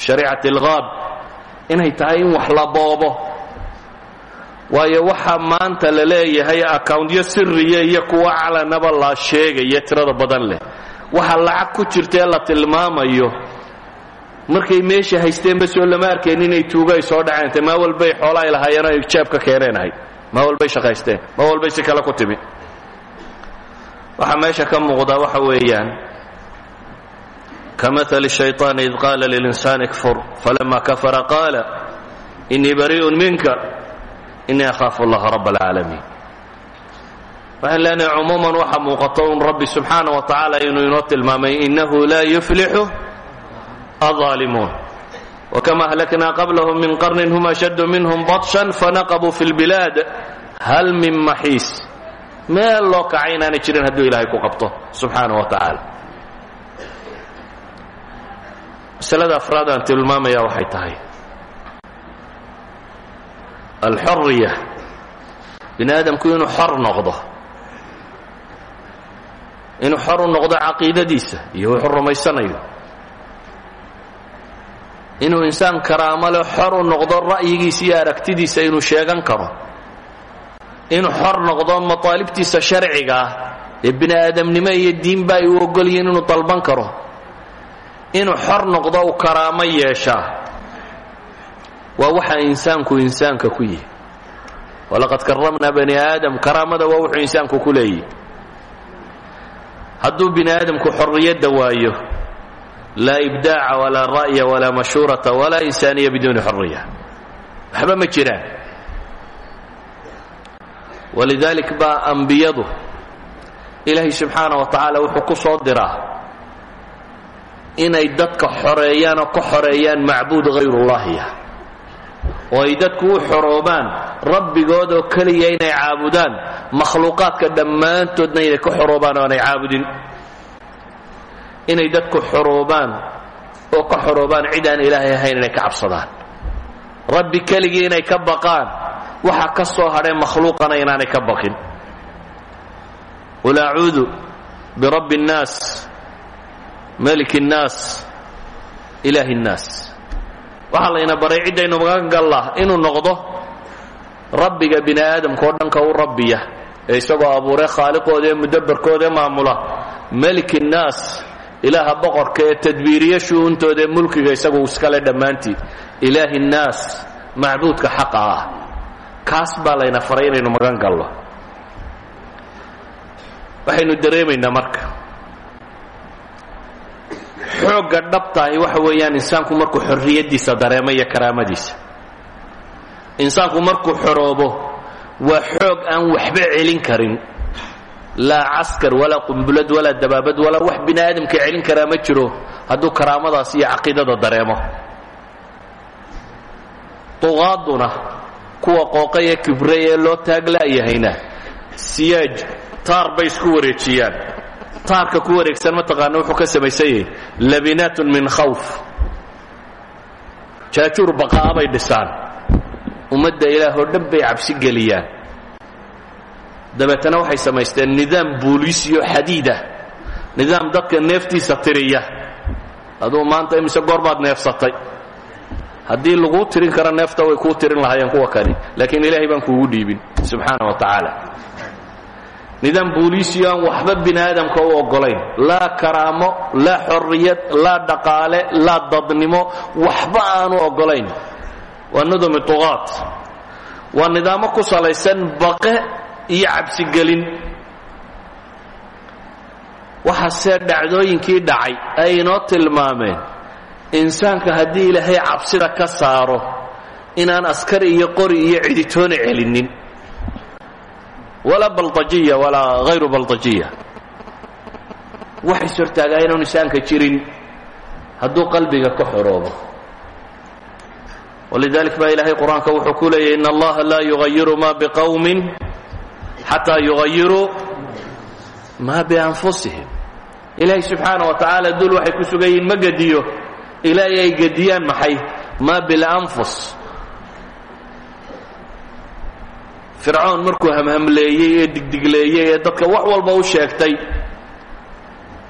Shariicat ilqaab inay tahay in wax la boobo. Waayo waxaa maanta la leeyahay accountyo siriya iyo kuwa calanaba la sheegaya tirada badan leh. Waxa lacag ku jirtaee la tilmaamayo markay meesha haysteenba soo lama arkayn inay tuugo ay soo dhaceente maa walbay xoola ay lahaayeen ay jeebka keeneen ahayd maa walbay shaqaysteen maa walbay si kale ku timi waxaa meesha ka muuqdaa waxa weeyaan kamahali shayطaan id qaala lilinsaani kfur falama kafara qaala inii bariiءu minka inii akhaafu allaha rab اlcaalamiin waxaan leenahay cumuuman waxa muuqato un rabbi subxaana wa tacaala inuu inoo tilmaamay inahu laa yuflixu الظالمون وكما أهلكنا قبلهم من قرن هم أشد منهم بطشا فنقبوا في البلاد هل من محيس meel loo kacay inaanay jirin hadduu ilaahay ku qabto subxaana wa tacaala masalada afraad aan tilmaamaya waxay tahay alxoriya bini aadamku inuu xor noqdo inuu xor u noqdo caqiidadiisa iyo wuxuu rumaysanayo inuu insaan karaamo leh xor u noqdo ra'yigiisa iyo aragtidiisa inuu sheegan karo. Inuu xor noqdo mataalibtiisa sharciga ah ee bini aadamnimo iyo diinba ay u ogol yihiin inuu dalban karo. Inuu xor noqdo uu karaamo yeeshaa waa waxa insaanku insaanka ku yihi walaqad karamnaa bani aadam karaamada waa wuxuu insaanku ku leeyihi hadduu bini aadamku xorriyadda waayo laa ibdaaca walaa ra'ya walaa mashhuurata walaa insaaniya biduuni xorriya waxba ma jiraan walidalik baa ambiyadu ilaahay subxaana wa tacaala wuxuu ku soo diraa inay dadka xoreeyaan oo ka xoreeyaan macbuud hayrullahiya oo ay dadku u xoroobaan rabbigood oo keliya inay caabudaan makhluuqaadka dhammaantoodna inay ka xoroobaan oo aanay caabudin inay dadku xoroobaan oo ka xoroobaan cid aan ilaahay ahayn inay ka cabsadaan rabbi keligii inay ka baqaan waxa ka soo hadhay makhluuqana inaanay ka baqin qul acuudu birabbi اnnaas malik الnaas ilaahi الnaas waxaa layna baray ciddaynu magan gallaa inuu noqdo rabbiga bini aadamka oo dhanka u rabbiya ee isagoo abuuray khaaliqooda ee mudabbarkooda ee maamula melik الnaas ilaaha boqorka ee tadbiiriya shu'uuntooda ee mulkiga isagu iskale dhammaantii. Ilaahi الnaas macbuudka xaqa ah. Kaas baa layna faray inaynu magan gallo. Waxaynu dareemaynaa marka. Xoogga dhabtahi waxa weeyaan insaanku markuu xorriyaddiisa dareemo iyo karaamadiisa. Insaanku markuu xoroobo waa xoog aan waxba celin karin laa caskar walaa qumbulad walaa dabaabad walaa wax bini aadamka celin karaa ma jiro hadduu karaamadaas iyo caqiidada dareemo. Duqaaduna kuwa qooqa ee kibray ee loo taagla'yahayna siyaaj taar bay isku wareejiyaan. Taarka ku wareegsan mataqaana wuxuu ka samaysan yahay labinaatun min khawf. Jaajuur baqa'a bay dhisaan. Ummadda ilaah oo dhan bay cabsi geliyaan dabeetana waxay samaysteen nidaam booliisiyo xadiid ah. Nidaam dadka neeftiisa tiriya. Aduu maanta imise goor baad neefsatay. Haddii laguu tirin karo neefta way kuu tirin lahaayeen kuwa kani. Laakiin ilaahay baan kuugu dhiibin subxaana wa tacaala. Nidaam booliisiyo aan waxba bini aadamka u oggolayn. Laa karaamo laa xorriyad laa dhaqaale laa dadnimo waxba aanu oggolayn. Waa nudumi tuqaat waa nidaamo ku salaysan baqe iyo cabsigelin. Waxaasee dhacdooyinkii dhacay ay inoo tilmaameen insaanka haddii ilaahay cabsida ka saaro inaan askari iyo qori iyo ciditoona celinin. Walaa baldajiya walaa hayru baldajiya. Wax is hortaagaa inaanu insaanka jirin hadduu qalbiga ka xoroobo. Walidalik baa ilaahay qur'aanka wuxuu ku leeyahy in allaha laa xataa yugayiruu ma bianfusihim. Ilaahay subxaana wa tacaala dul waxay ku sugan yihiin ma gediyo. Ilaahay ay gediyaan maxay? Ma bilanfus. Fircoon markuu hamhamleeyey ee digdigleeyey ee dadka wax walba u sheegtay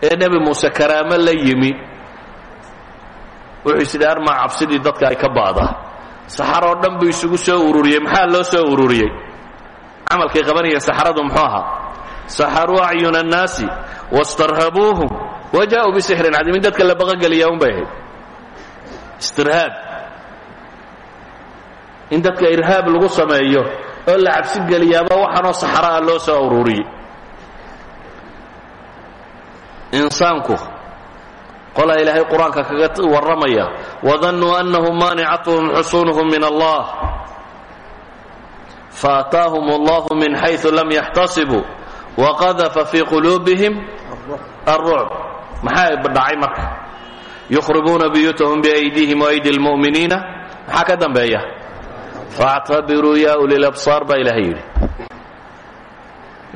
ee nebi muuse karaamo la yimi wuxuu isidhi armaa cabsidii dadka ay ka ba'daa saxaroo dhan buu isugu soo ururiyey. Maxaa loo soo ururiyey camalkay qabanayeen saxaradu muxuu ahaa saxaruu acyuna annaasi wastarhabuuhum wa jaa'uu bisixrin cadiim. In dadka la baqogeliya un bay ahayd. Istirhaab. In dadka irhaab lagu sameeyo oo la cabsi geliyaaba waxaanoo saxara ah loo soo ururiyey insaanku qolaa ilaahay qur'aanka kaga warramaya wadannuu annahum maanicatuhum xusuunuhum min allah faataahum allahu min xayثu lam yaxtasibuu waqadafa fii quluubihim alrucb maxaa dhacay marka yukhribuuna buyuutahum biaydiihim waaydi اlmu'miniina maxaa ka dambeeya faactabiruu ya ulilabsaar baa ilaahay yidhi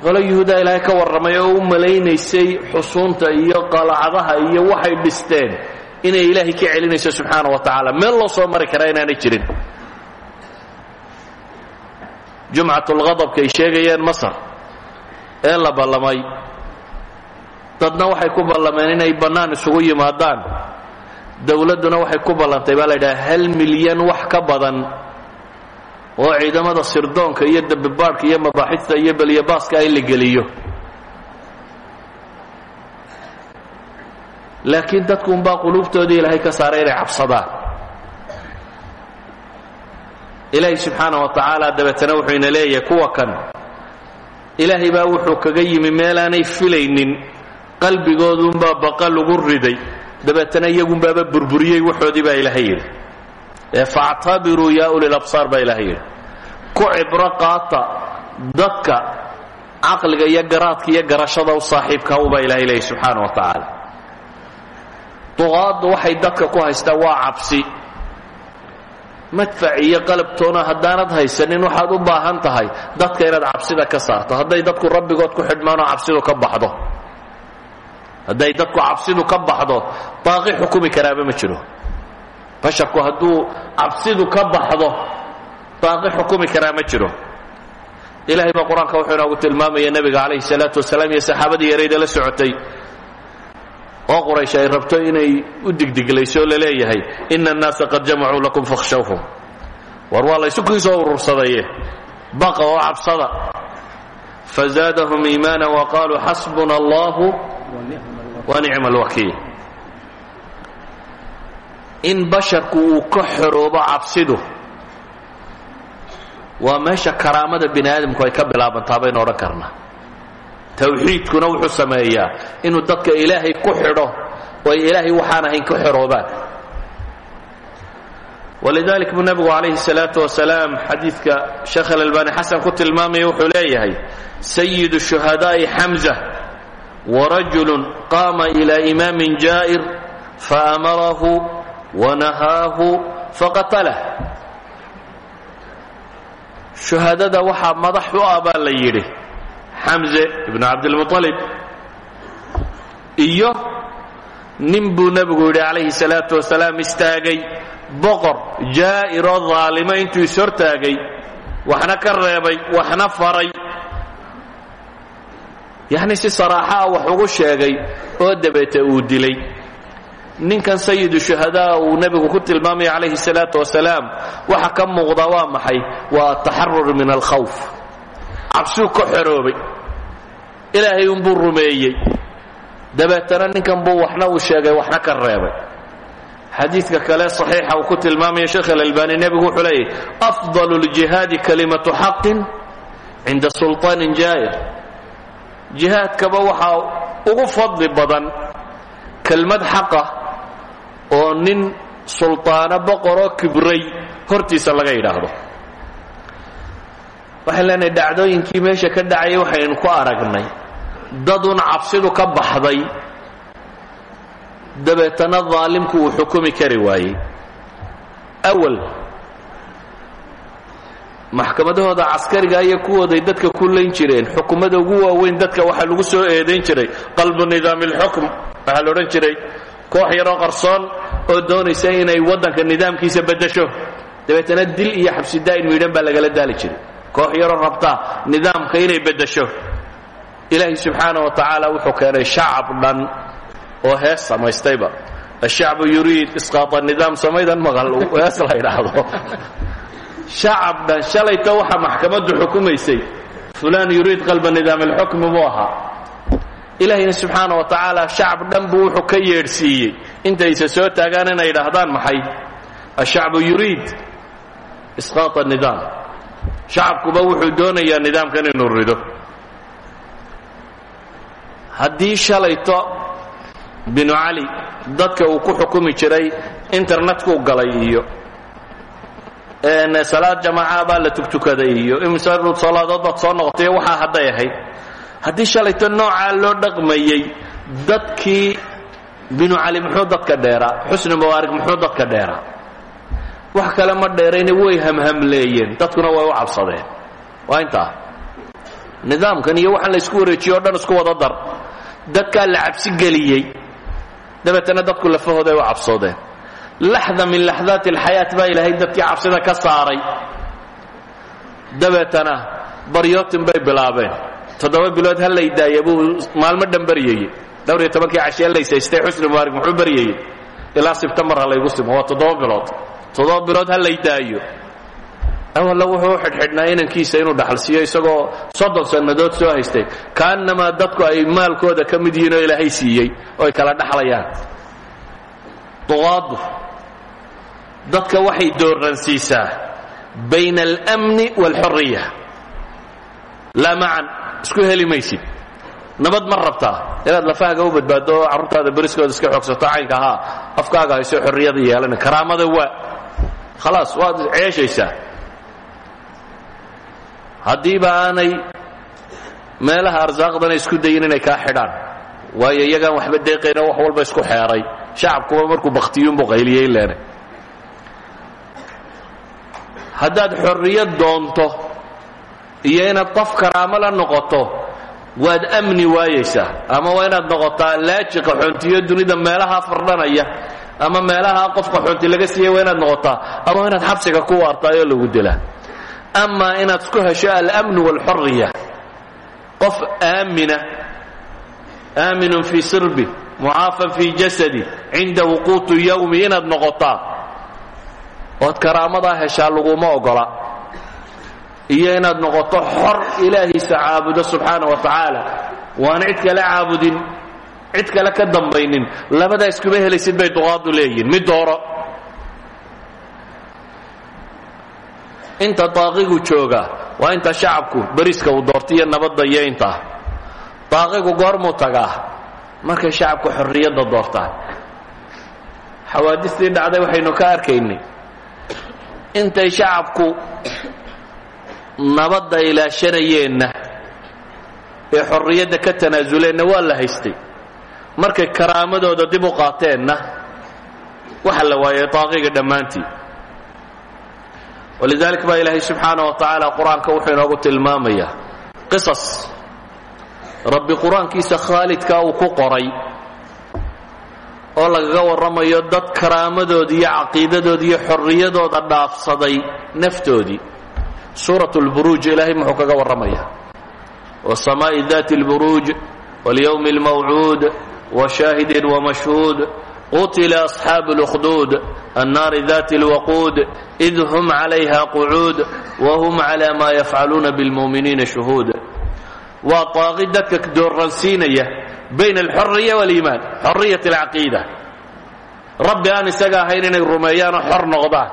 qolo yuhuudaa ilaahay ka warramay oo u malaynaysay xusuunta iyo qalacdaha iyo waxay dhisteen inay ilaahay ka celinayso subxaana wa tacaala meel loo soo mari karaa inaanay jirin jumcatulqadabkaay sheegayeen masar ee la ballamay. Dadna waxay ku ballameen inay bannaan isugu yimaadaan. Dowladduna waxay ku ballantay baa la yidhaha hal milyan wax ka badan oo ciidamada sirdoonka iyo dabibaadhka iyo mabaaxista iyo belyabaaska in la geliyo. Laakiin dadkuunbaa quluubtoodii ilaahay ka saaray inay cabsadaan ilaahay subxaana wa tacaala dabeetana wuxuu ina leeyahay kuwa kan. Ilaahay baa wuxuu filaynin. Qalbigooduunbaa baqa lagu riday. Dabeetana iyagunbaaba burburiyey waxoodii baa ilaahay yidhi. Ee faactabiruu yaa ulilabsaar baa ilaahay yidhi. Ku cibro qaata dadka caqliga iyo garaadka iyo garashada u saaxiibka subxaana wa tacaala duqaaddu waxay dadka ku haystaa madfac iyo qalabtoona haddaanad haysanin waxaad u baahan tahay dadka inaad cabsida ka saarto. Hadday dadku rabbigood ku xidhmaan oo cabsidu ka baxdo. Hadday dadku cabsidu ka baxdo baaqi xukumi karaaba ma jiro. Basharku hadduu cabsidu ka baxdo baaqi xukumi karaa jiro. Ilahay baa qur'aanka wuxuu inoogu tilmaamaya nebiga calayhi salaatu wasalaam iyo saxaabadii yarayda la socotay oo quraysh ay rabto inay u digdiglayso la leeyahay ina annaasa qad jamacuu lakum fakhshawhum. War waa laysu kii soo urursadaye baqa oo cabsada. Fazaadahum iimaana waqaaluu xasbuna allahu wa nicma alwakiil in basharku ka xoroobo cabsidu waa meesha karaamada bini aadamku ay ka bilaabantaa baynu odhan karnaa tawxiidkuna wuxuu sameeyaa inuu dadka ilaahay ku xidho oo ay ilaahay waxaan ahayn ka xoroobaan walidalik buu nebigu calayhi salaatu wasalaam xadiidka sheekh alalbani xasan ku tilmaamaya wuxuu leeyahay sayidu shuhadaa'i xamza warajulu qaama ilaa imaamin jaa'ir faamarahu wanahaahu faqatalah shuhadada waxaa madax u ah baa la yidhi xamze ibnu cabdilmuطalib iyo nin buu nebigu yidhi calayhi salaatu wasalaam istaagay. Boqor jaa'iroo daalimo intuu ishortaagay waxna ka reebay waxna faray. Yacni si saraaxa ah wax ugu sheegay oo dabeete uu dilay. Ninkan sayidu shuhadaa uu nebigu ku tilmaamaya calayhi salaatu wasalaam waxa ka muuqda waa maxay? Waa ataxarur min alkhawf cabsuu ka xoroobay ilaahay unbuu rumeeyey dabeetana ninkan buu waxna uu sheegay waxna ka reebay xadiidka kale صaxiixa uu ku tilmaamaya sheekh alalbani nebigu wuxuu leeyahy afضal اljihaadi kalimatu xaqin cinda sulطaanin jaa'ir jihaadkaba waxaa ugu fadli badan kelmad xaqa oo nin sulطaano boqoroo kibray hortiisa laga yidhaahdo waxaan leenahay dhacdooyinkii meesha ka dhacayay waxaynu ku aragnay. Dadun cabsidu ka baxday. Dabeetana daalimku uu xukumi kari waayey. Awal maxkamadahooda caskariga iyo kuwooday dadka ku layn jireen xukumada ugu waaweyn dadka waxaa lagu soo eedayn jiray qalbu nidaami اlxukm waxaa la odhan jiray koox yaroo qarsoon oo doonaysa inay waddanka nidaamkiisa beddesho. Dabeetana dil iyo xabsi daa'in miidhan baa lagala daali jiray koox yaroo rabta nidaamka inay beddesho. Ilaahay subxaana wa tacaala wuxuu keenay shacab dhan oo hees samaystayba. Ashacbu yuriid isqaata nidaam samaydan maqal hees la yidhaahdo. Shacab dhan shalayta waxa maxkamaddu xukumaysay. Fulaan yuriid qalba nidaam alxukmi buu ahaa. Ilaahayna subxaana wa tacaala shacab dhan buu wuxuu ka yeedhsiiyey. Intaysa soo taagaan inay yidhaahdaan maxay? Ashacbu shacabkuba wuxuu doonayaa nidaamkan inuu rido. Haddii shalayto binu cali dadka uu ku xukumi jiray internetkuu galay iyo salaad jamaaca baa la tugtukaday iyo imise salaadood baad soo noqotay waxaa hadday ahayd. Haddii shalayto noocaa loo dhaqmayey dadkii binu cali muxuu dadka dheeraa? Xusni mubaarig muxuu dadka dheeraa wax kale ma dheerayna way hamhamleeyeen. Dadkuna way u cabsadeen. Waa intaa nidaamkan iyo waxaan la isku wareejiye o dhan isku wada dar. Dadkaa la cabsi geliyey. Dabeetana dadku lafahooday u cabsoodeen. Laxda min laxdaati alxayaat baa ilaahay dadkii cabsida ka saaray. Dabeetana baryootin bay bilaabeen. Toddoba bilood ha lay daaya maalmo dhan baryayey. Dhowr iyo tobankii cashiya laysaystay xusni mubaarig muxuu baryayey? Ilaa sebtembar ha laygu simo waa toddoba bilood toddoba bilood ha lay daayo. Awalla wuxuu u xidhxidhnaa inankiisa inuu dhaxalsiiyo isagoo soddon sannadood soo haystay. Kaannamaa dadku ay maalkooda ka mid yihiin oo ilaahay siiyey oo ay kala dhaxlayaan. Duqaaddu dadka waxay dooransiisaa bayna almni waalxuriya laa macan isku heli maysid. Nabad ma rabtaa inaad lafahaaga u badbaaddo oo carruurtaada iska xoogsato caynka ahaa afkaaga hayso xorriyada yeelana karaamada waa khalaas waad ceeshaysaa haddiiba aanay meelaha arsaaqdana isku dayin inay kaa xidhaan waayo iyagaan waxba deeqayno wax walba isku xeeray shacabkuba markuu bakhtiyuunbuu qayliyey leene haddaad xorriyad doonto iyo inaad qof karaamo la noqoto waad amni waayaysaa ama waa inaad noqotaa laaji qaxoontiyo dunida meelaha fardhanaya ama meelaha qof qaxoonti laga siiyey waa inaad ama inaad xabsiga ku waartaayoo lagu dilaa. Amaa inaad isku hesho alamnu waalxorriya qof aamina aaminun fii sirbi mucaafan fii jasadi cindahu quutu yawmi inaad noqotaa ood karaamadaa heshaa laguma ogola. Iyo inaad noqoto xor ilaahiisa caabudo wa tacaala. Waana cid kale cid kale ka dambaynin labadaa iskuma helaysid bay duqaadu leeyihiin mid dooro. Inta daaqigu jooga waa inta shacabku beriska uu doorta iyo nabadda iyo intaa daaqigu goormuu tagaa markay shacabku xorriyadda doortaan. Xawaadistii dhacday waxaynu ka arkaynay. Intay shacabku nabadda ilaashanayeenna ee xorriyadda ka tanaasuleenna waa la haystay markay karaamadooda dib u qaateenna waxa la waayay daaqiga dhammaantii. Walidalik baa ilaahay subxaana wa tacaala qur'aanka wuxuu inoogu tilmaamayaa qisas. Rabbi qur'aankiisa khaalidkaa uu ku qoray oo lagaga warramayo dad karaamadoodii iyo caqiidadoodii iyo xorriyadooda dhaafsaday naftoodii. Suurat lburuuj ilaahay muxuu kaga warramaya wasamaa'i dati lburuuj walyowmi almawcuud washaahidin wamashhuud qutila asxaabu اlukduud annaari dati اlwaquud id hum calayha qucuud wahum cala ma yafcaluuna biاlmu'miniina shuhuud waa daaqi dadka dooransiinaya bayn alxoriya waliimaan xoriyat alcaqiida rabbi aan isaga ahayn inay rumeeyaanoo xor noqdaan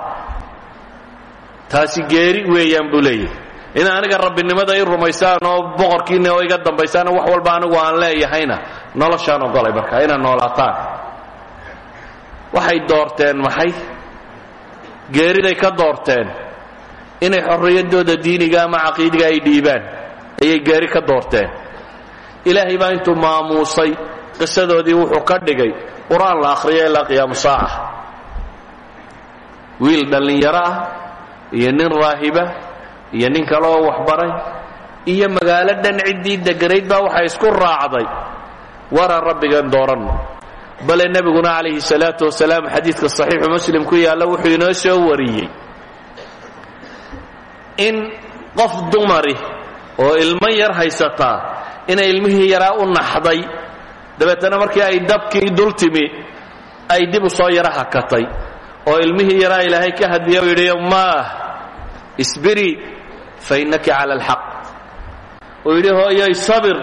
taasi geeri weeyaan buu leeyahy in aniga rabbinimada i rumaysaan oo boqorkiina oo iga dambaysaan wax walba anigu aan leeyahayna noloshaan ogolay marka inaad noolaataan. Waxay doorteen maxay? Geeriday ka doorteen. Inay xorriyaddooda diiniga ama caqiidiga ay dhiibaan ayay geeri ka doorteen. Ilaahay baa intuu maamuusay qisadoodii wuxuu ka dhigay qur'aan la akhriyo ilaa qiyaamu saaca. Wiil dhallinyaro ah iyo nin raahiba iyo nin kale oo waxbaray. Iyo magaalo dhan ciddii deganayd baa waxay isku raacday. Waraan rabbigan dooranno bale nebiguna calayhi salaatu wasalaam xadiidka saxiixu muslim ku yaalla wuxuu inoo soo wariyey. In qof dumari oo ilmo yar haysataa inay ilmihii yaraa u naxday dabeetana markii ay dabkii dul timi ay dib u soo yara hakatay. Oo ilmihii yaraa ilaahay ka hadiya u yidhi maah isbiri fa innaki cala alxaq uu yidhi hooyoy sabir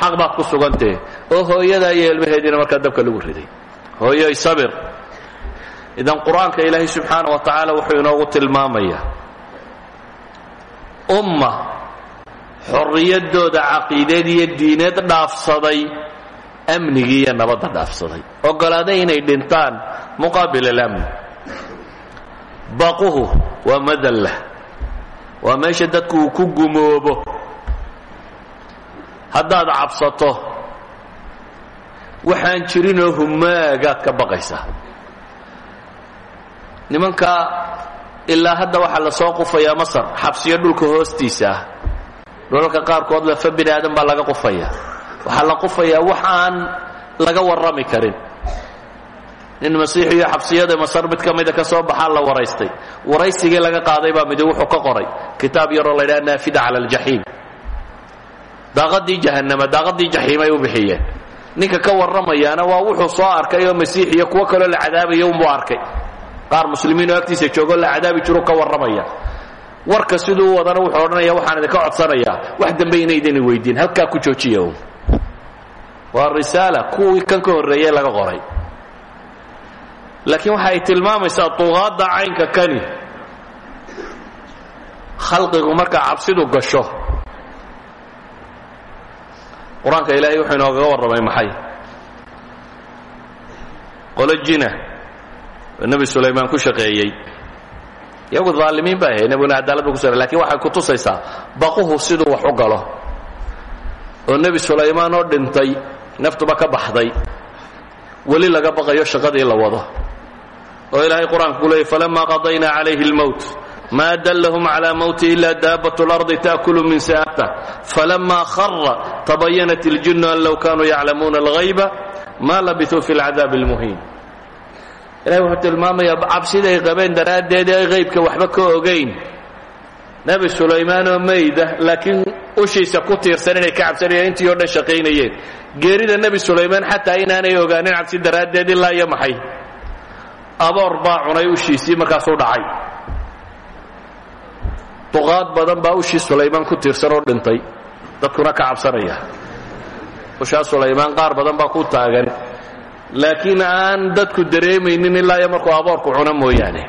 xaq baad ku sugantee oo hooyadaa iyo ilmaheediina markaa dabka lagu riday hooyoy sabir idan qur'aanka ilaahay subxaana wa tacaala wuxuu inoogu tilmaamayaa umma xorriyaddooda caqiideed iyo diineed dhaafsaday amnigii iyo nabadda dhaafsaday ogolaaday inay dhintaan muqaabil alamn baquhu waa madalla waa meesha dadku uu ku gumoobo. Haddaad cabsato waxaan jirinoo humaagaad ka baqaysaa nimanka ilaa hadda waxaa la soo qufayaa masar xabsiyo dhulka hoostiisa. Ah dhulalka qaarkood lafa bini aadan baa laga qufaya waxaa la qufayaa wax aan laga warrami karin nin masiixiyo xabsiyada masar mid ka mida ka soo baxaa la waraystay. Waraysigii laga qaaday baa midi wuxuu ka qoray. Kitaab yaroo la ydhaha naafida cala aljaxiim daaqadii jahannama daaqadii jaxiimay u bixiyeen. Ninka ka warramayaana waa wuxuu soo arkay oo masiixiyo kuwo kaloo la cadaabayo unbuu arkay. Qaar muslimiin oo agtiisa joogoo la cadaabi jiru ka warramaya. Warka siduu wadana wuxuu odhanaya waxaan idinka codsanayaa. Wax dambe inaydani weydiin. Halkaa ku joojiya waa risaala kuwii kan ka horreeyey laga qoray laakiin waxa ay tilmaamaysaa duqaadda caynka kani. Khalqigu markaa cabsidu gasho qur'aanka ilaahay wuxuu inoogaga warramay maxay? Qolo jina oo nebi sulaymaan ku shaqeeyey. Iyagu daalimiin ba ahay nebiguna cadaalad ba ku sare laakiin waxay ku tusaysaa baquhu siduu wax u galo. Oo nebi sulaymaan dhintay naftuba ka baxday weli laga baqayo shaqadii la wado oo ilaahay qur'aanku leeyay falamaa qadaynaa calayhi ma dallahum calaa mowti ila daabat lardi taakulu min si'atah falama khara tabayanat iljunnu an low kanuu yaclamuuna alghayba ma labisuu fi lcadaabi almuhiin. Ilahay wuxuu tilmaamayaa cabsida ay qabeen daraaddeed ay qaybka waxba ka ogayn nebi sulaymaanoo mayda laakiin ushiisa ku tiirsan ka cabsanayaan intii oo geerida nebi sulaymaan xataa inaanay ogaanin cabsi daraaddeed ilaa iyo maxay aboor baa cunay ushiisii markaasuu dhacay. Duqaad badan baa ushii sulaymaan ku tiirsan oo dhintay dadkuna ka cabsanaya. Ushaa sulaymaan qaar badan baa ku taagan laakiin aan dadku dareemaynin ilaa iyo markuu aboorku cuno mooyaane.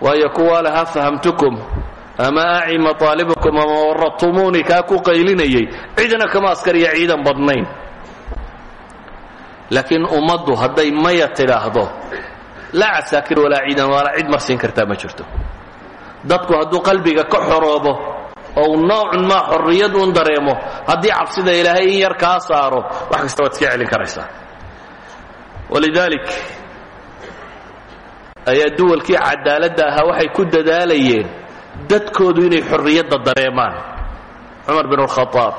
Waayo kuwa laha fahamtukum? Ama aci maطaalibukum ama waratumuuni kaa ku qaylinayay. Cidna kama askariya ciidan badnayn laakiin ummaddu hadday maya tidhaahdo laa casaakir walaa ciidan walaa cid marsiin kartaa ma jirto. Dadku hadduu qalbiga ka xoroobo oo uu noocun maa xorriyad uun dareemo haddii cabsida ilaahay in yar kaa saaro wax kasta waad iska celin karaysaa. Walidaalik ayaa duwalkii cadaaladda ahaa waxay ku dadaalayeen dadkoodu inay xorriyadda dareemaan. Cumar bin alkhadaab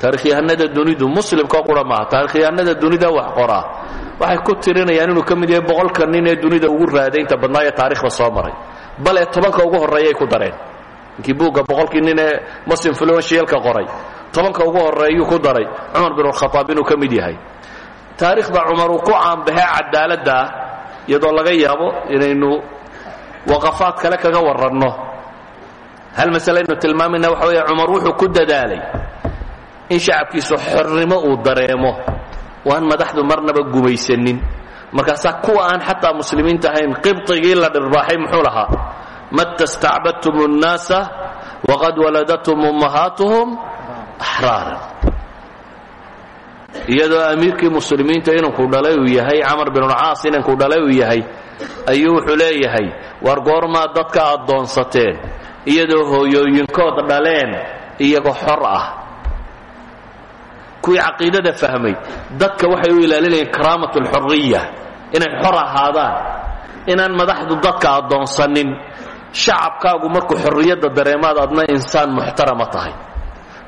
taarikhyahanada dunidu muslimkao qura maaha. Taarikhyahanada dunida wax qoraa waxay ku tirinayaan inuu ka mid yahay boqolka nin ee dunida ugu raadaynta badnaa ee taarikhda soo maray. Bal ee tobanka ugu horreeyay ku dareen. Ninkii buugga boqolkii nin ee muslim fluenshiyalka qoray. Tobanka ugu horreeyuu ku daray cumar bin alkhadaab inuu ka mid yahay. Taarikhda cumar uu ku caanbaxee cadaaladda ah iyadoo laga yaabo inaynu waqafaad kale kaga waranno hal masale aynu tilmaamayna waxa weeye cumar wuxuu ku dadaalay in shacabkiisu xornimo uu dareemo oo aan madaxdu marnaba gumaysanin markaasaa kuwa aan xataa muslimiinta ahayn qibطigii la dhirbaaxay muxuu lahaa mata stacbadtum الnaasa waqad waladatum ummahaatuhum axraaran iyadoo amiirkii muslimiinta inanku dhalay uu yahay camar bin ulcaas inanku dhalay uu yahay ayuu wuxuu leeyahay war goormaa dadka addoonsateen iyadoo hooyooyinkood dhaleen iyagoo xor ah kuwii caqiidada fahmay. Dadka waxay u ilaalinayeen karaamat alxuriya inay xor ahaadaan inaan madaxdu dadka addoonsanin. Shacabkaagu markuu xorriyadda dareemaad adna insaan muxtarama tahay.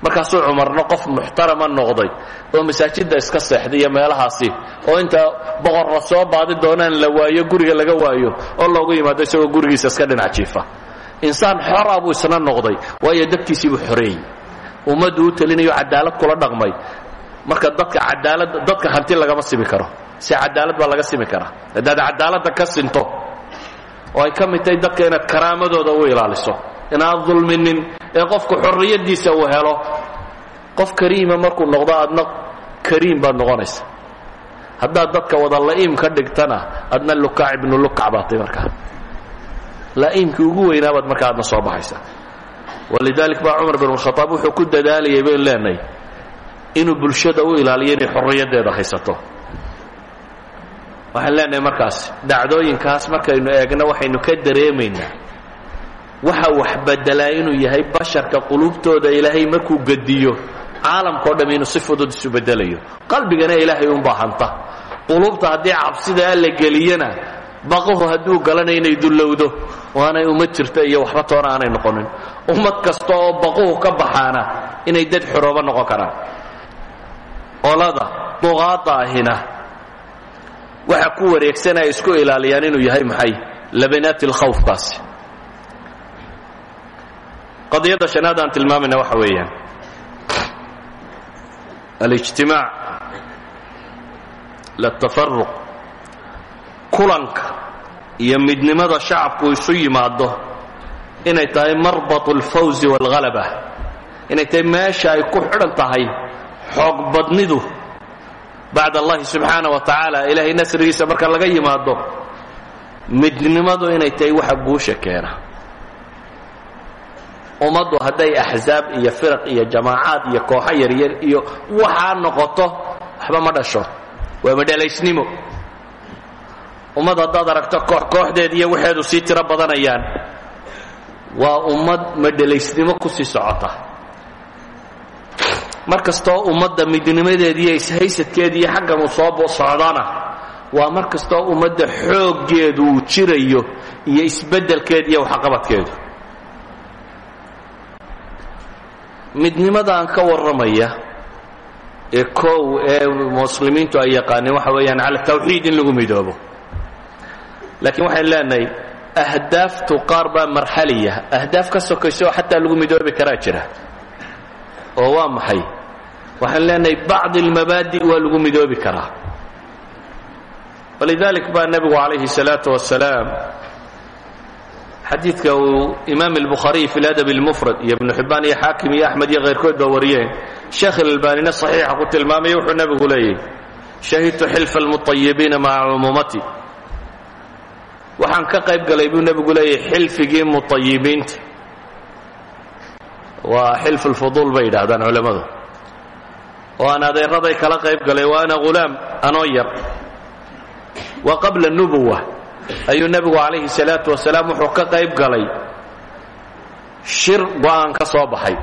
Markaasuu cumarna qof muxtarama noqday oo masaajidda iska seexday iyo meelahaasi oo inta boqorra soo baadi doonaan la waayo guriga laga waayo oo loogu yimaado isagoo gurigiisa iska dhinac jiifa. Insaan xora buu isna noqday waayo dadkiisii buu xoreeyey ummaddu u telinayo cadaalad kula dhaqmay marka dadka cadaalad dadka hanti lagama simi karo. Si cadaalad baa laga simi karaa. Haddaad cadaaladda ka sinto oo ay ka mid tahay dadka inaad karaamadooda u ilaaliso inaad dulminin ee qofku xorriyaddiisa uu helo qof kariima markuu noqdo adna kariim baad noqonaysa. Haddaad dadka wada la'iim ka dhigtana adna lukaac ibnu lukac baad tay markaa. La'iimkii ugu weynaabaad markaa adna soo baxaysa. Walidalik baa cumar bin khaaab wuxuu ku dadaalayay baynu leenahay inuu bulshada u ilaaliyo inay xorriyaddeeda haysato. Waxaan leenahay markaas dhacdooyinkaas markaynu eegno waxaynu ka dareemaynaa. Waxa wax bedelaa inuu yahay basharka qulubtooda ilaahay markuu gediyo caalamkao dham inuu si fudud isu bedelayo. Qalbigana ilaahay un baahanta qulubta haddii cabsida alla geliyana baquhu hadduu galana inay dullowdo waanay ummad jirta iyo waxba toona aanay noqonin. Ummad kasta oo baquhu ka baxaana inay dad xoroobo noqon karaan qolada duqaada ahina. Waxa ku wareegsan ay isku ilaaliyaan inuu yahay maxay? Labanaati lkhawfkaasi qadiyadda shanaad aan tilmaamayna waxa weeyaan. Alijtimaac latafaruq kulanka iyo midnimada shacabku isu yimaado inay tahay marbatu alfawzi waalhalaba inay tahay meesha ay ku xidhan tahay xoog badnidu bacd allahi subxaana wa tacaala ilaahay nasrigiisa marka laga yimaado midnimadu inay tahay waxa guusha keena. Ummaddu hadday axzaab iyo firaq iyo jamaacaad iyo kooxo yaryar iyo waxaa noqoto waxba ma dhasho. Waa madhalaysnimo. Ummad haddaad aragto koox kooxdeed iyo waxeedu sii tiro badanayaan waa ummad madhalaysnimo ku sii socota mar kastoo ummadda midnimadeed iyo ishaysadkeed iyo xaggan uu soo socdana waa mar kastoo ummadda xooggeedu uu jirayo iyo isbeddelkeed iyo waxqabadkeedu. Midnimada aan ka warramaya ee kow ee muslimiintu ay yaqaaneen waxa weeyaan cala tawxiid in lagu midoobo. Laakiin waxayn leenahay ahdaaftu qaar baa marxaliya ahdaaf ka sokayso oo xataa lagu midoobi karaa jira. Oo waa maxay waxaan leenahay bacdi almabaadi waa lagu midoobi karaa walidalik baa nebigu calayhi الsalaaةu wasalaam xadiidka uu imaam الbukhaariي fi ladab اlmufrad iyo ibnu xibaan iyo xaakim iyo axmed iyo kayrkood baa wariyeen sheekh ilalbanina صaxiixa ku tilmaamaya wuxuu nebigu leeyahy shahidtu xilfa اlmuطayibiina maca cumuumati waxaan ka qayb galay buu nebigu leeyahy xilfigii muطayibiinta waa xilf اlfuduul bay yidhaahdaan culammadu oo aan adeeraday kala qayb galay wa ana ghulaam anoo yar. Wa qabla nubuwa ayuu nebigu calayhi salaatu wasalaam wuxuu ka qayb galay. Shir go'aan ka soo baxay.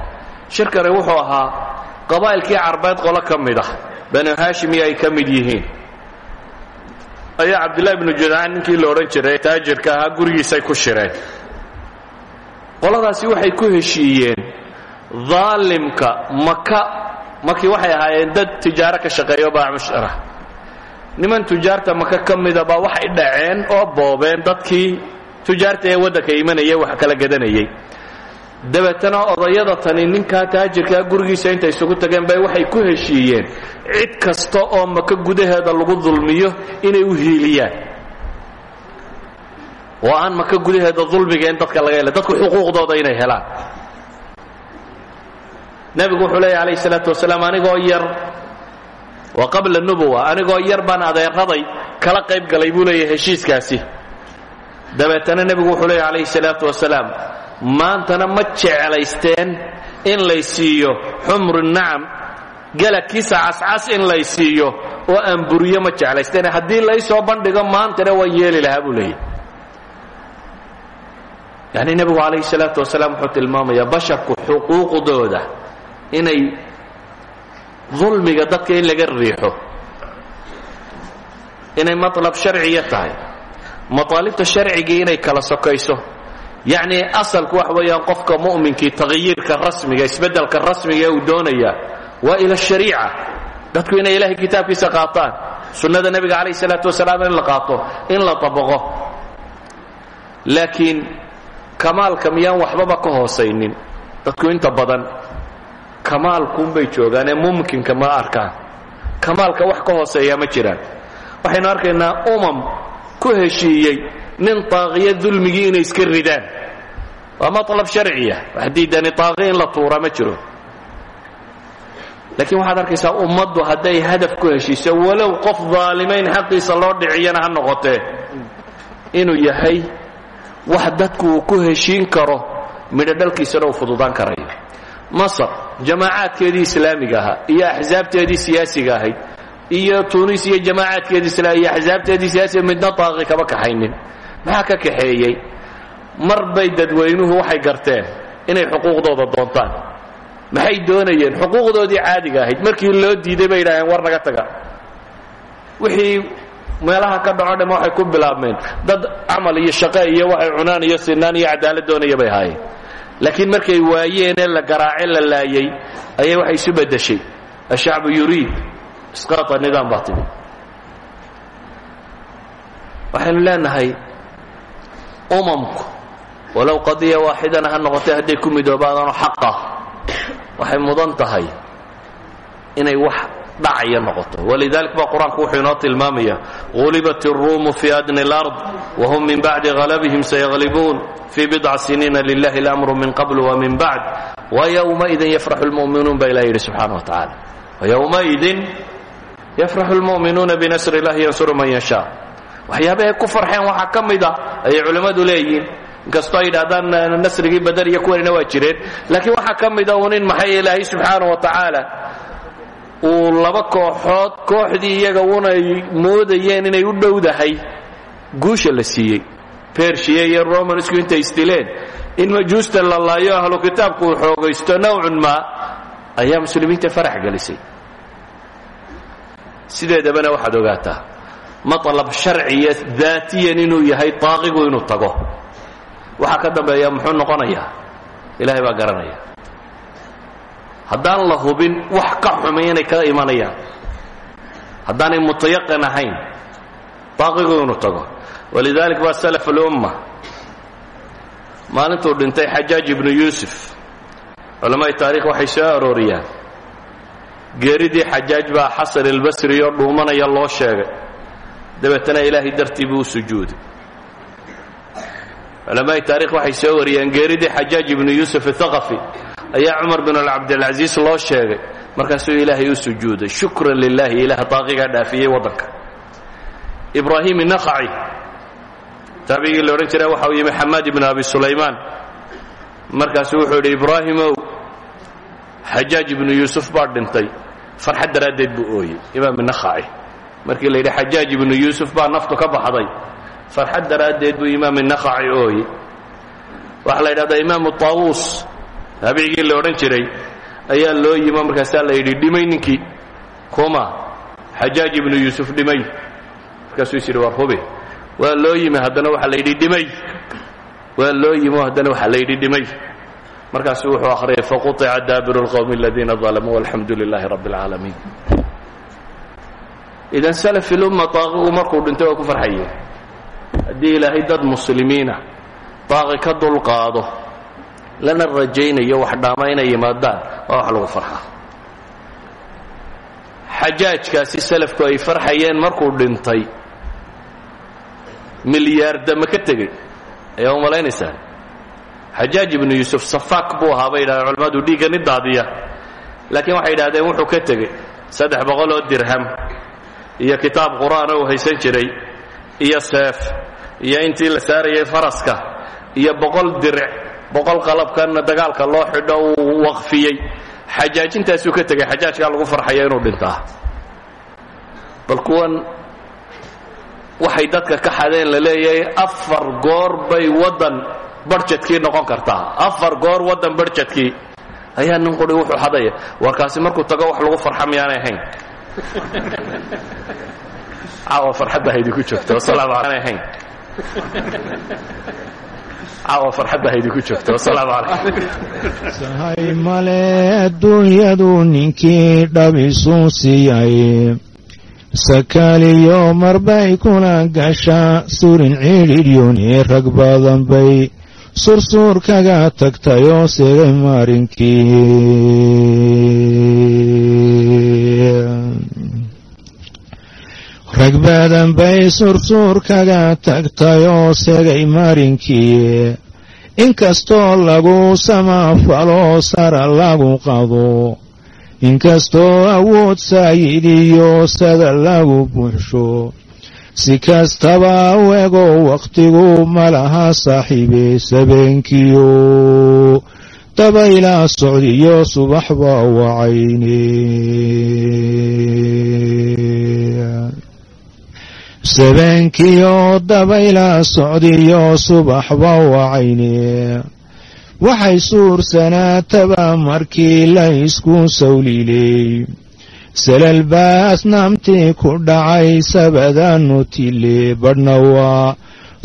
Shirkani wuxuu ahaa qabaa'ilkii carbeed qolo ka mid ah banu haashimi ay ka mid yihiin. Ayaa cabdillahi bnu judcaan ninkii la odhan jiray taajirka ahaa gurigiisay ku shireen. Qoladaasi waxay ku heshiiyeen daalimka maka markii waxay ahaayeen dad tijaaro ka shaqeeyo baamushara niman tujaarta maka ka mida baa waxay dhaceen oo boobeen dadkii tujaarta ee waddanka imanayay wax kala gadanayay. Dabeetana odayada tani ninkaa taajirkaa gurigiisa intay isugu tageen bay waxay ku heshiiyeen cid kasta oo maka gudaheeda lagu dulmiyo inay u hiiliyaan. Oo aan maka gudaheeda dulmiga in dadka laga hela dadku xuquuqdooda inay helaan nebigu wuxuu leeya alayh salaatu wasalaam anigoo yar wa qabla nubuwa anigoo yar baan adeeraday kala qayb galay buu leeyahy heshiiskaasi. Dabeetana nebigu wuxuu leeya alayhi salaatu wasalaam maantana ma jeclaysteen in lay siiyo xumru nacam galagkiisa cascas in lay siiyo oo aan buriyo ma jeclaysteen. Haddii laysoo bandhigo maantana waan yeeli lahaa buu leeyahy yani nebigu calayhi salaatu wasalaam wuxuu tilmaamayaa basharku xuquuqdooda inay ulmiga dadka in laga riixo. Inay malab sharciya tahay. Maalibta sharcigii inay kala sokayso. Yacnii asalku wax weeyaan qofka mu'minkii taqyiirka rasmiga isbeddelka rasmiga uu doonayaa waa ila shariica. Dadku inay ilaahay kitaabkiisa qaataan sunnada nebiga calayh salaatu wasalaam in la qaato in la dabaqo. Laakiin kamaalka miyaan waxbaba ka hoosaynin dadku inta badan kamaalkuunbay joogaan ee mumkinka ma arkaan. Kamaalka wax ka hooseeyaa ma jiraan. Waxaynu arkaynaa umam ku heshiiyey nin taaqiya dulmigii inay iska ridaan. Waa maطlab sharciya. Wax diidani taaqi in la tuura ma jiro. Laakiin waxaad arkaysaa ummaddu hadday hadaf ku heshiiso walow qof daalimayn xaqiisa loo dhiciyana ha noqotee inuu yahay wax dadku uu ku heshiin karo midho dhalkiisana uu fududaan karayo masar jamaacaadkeedii islaamiga ahaa iyo axsaabteedii siyaasiga ahayd iyo tunis iyo jamaacaadkeedii iyo axsaabteedii siyaasiga midna taaqi kama kaxaynin. Maxaa ka kaxeeyey? Mar bay dadweynuhu waxay garteen inay xuquuqdooda doontaan. Maxay doonayeen? Xuquuqdoodii caadiga ahayd. Markii loo diiday bay yidhaaheen war naga taga. Wixii meelaha ka dhaco dham waxay ku bilaabmeen. Dad camal iyo shaqe iyo waxay cunaan iyo sinaan iyo cadaalad doonaya bay ahaayeen laakiin markay waayeenee la garaace la laayay ayay waxay isu beddeshay. Ashacbu yuriid isqaata nidaam baa timi waxaynu leenahay umamku walow qadiya waaxidana ha noqotay hadday ku midoobaadaano xaqa waxay mudan tahay inay wax dhacaya noqoto walidalik ba qur-aanku wuxuu inoo tilmaamaya gulibat الruumu fi adni اlأrض whm min bacdi galabihim sayaglibuun fii bidca siniina lilahi اlamru min qabl wmin bacd wywmaidin yafraxu اlmu'minuun ba ilah yidhi subxaana wa tacaala wywmaidin yafraxu اlmu'minuuna binasr اllahi yansuru man yashaa waxyaabahay ku farxeen waxaa ka mida ayay culimmadu leeyihiin inkastoo ay yidhahdaan nasrigii badar iyo kuwanina waa jireen laakiin waxaa ka mida unin maxay ilaahay subxaana wa tacaala uu laba kooxood kooxdii iyaga unay moodayeen inay u dhowdahay guusha la siiyey. Bershiya iyo romansku intay isdileen in majuusta la laayo ahlu kitaabku uu xoogaysto nowcun maa ayaa muslimiinta farax gelisay. Sideedabana waxaad ogaataa? Maطlab sharciya daatiyan inuu yahay daaqigu inuu tago. Waxaa ka dambeeya muxuu noqonayaa? Ilahay baa garanaya haddaan la hubin wax ka xumay inay ka imanayaan. Haddaanay mutayaqin ahayn daaqigu inuu tago. Walidalik baa salaf اlumma maalintuu dhintay xajaaj ibnu yuusuf. Culammaai taarikh waxay soo arooriyaan. Geeridii xajaaj baa xasan ilbasri oo dhuumanaya loo sheegay. Dabeetana ilaahay dartii buu u sujuuday. Culammaai taarikh waxay soo wariyeen geeridii xajaaj ibnu ayaa cumar bin cabdilcasiis loo sheegay. Markaasuu ilaahay u sujuuday. Shukran lilahi ilaah daaqigaa dhaafiyey waddanka ibraahim inaqaci taabigii la odhan jira waxa uu yimi xamaad ibnu abi sulaymaan. Markaasuu wuxuu yidhi ibraahimow xajaaj ibnu yuusuf baa dhintay. Farxad daraaddeed buu ooyey imaam inaqaci markii la yidhi xajaaj ibnu yuusuf baa naftu ka baxday. Farxad daraaddeed buu imaam inaqaci ooyey. Waxaa la yidhahdaa imaamu taawuus taabicigii la odhan jiray ayaa loo yimo markaasaa la yidhi dhimay ninkii kuma xajaaj ibnu yuusuf dhimay markaasuu is yidhi war hubi waa loo yimi haddana waxaa la yidhi dhimay waa loo yimo haddana waxaa la yidhi dhimay markaasuu wuxuu akhriyay faquطica daabiru اlqowmi aladiina ظalamuu walxamdu lilaahi rabbi اlcaalamiin idan salaf ilumma daaqigu markuu dhintay waa ku farxayeen haddii ilaahay dad muslimiina daaqi ka dulqaado lana rajaynayo wax dhaama inay yimaadaan waa wax lagu farxa xajaajkaasi salafku ay farxayeen markuu dhintay. Milyaardama ka tegey ayaa u malaynaysaan xajaaj ibnu yuusuf safaak buu ahaa bay yidhahdeen culimmadu dhiigga daadiya. Laakiin waxay yidhahdeen wuxuu ka tegey. Saddex boqol oo dirham iyo kitaab qur'aana uu haysan jiray iyo seef iyo intii la saarayay faraska iyo boqol diric boqol qalabkanna dagaalka loo xidho uu waqfiyey. Xajaajintaasuu ka tegey xajaajkaa lagu farxaya inuu dhintaa bal kuwan waxay dadka ka xadeen la leeyahay afar goor bay waddan barjedkii noqon kartaa. Afar goor waddan barjedkii ayaa nin quri wuxuu xadaya warkaasi markuu tago wax lagu farxa miyaanay ahayn. (laughs) Caawa farxadda haydinku joogto wasalaamu ahayn caawa farxadda haydinku joogto. Wasalaamu calaykum sahay male adduunyadu ninkii dhabisu siiyay sakaaliyo marbay kuna gashaa surin cidhidhyuni rag badan bay. Sursuur kaga tagtayoo segay marinkii rag badan bay sursuur kaga tagtayoo segay marinkii inkastoo lagu samafalo sara lagu qado. Inkastoo awood saayidiyo sada lagu buuxsho si kastaba u ego wakhtigu malaha saaxiibe sabeenkiyo. Dabaylaa socdiyo subaxba wacayne sabeenkiyo dabaylaa socdiyo subaxba wacayne waxay suursanaataba markii la isku sawliiley salal baa asnaamtii ku dhacay sabadaanu tile badhna waa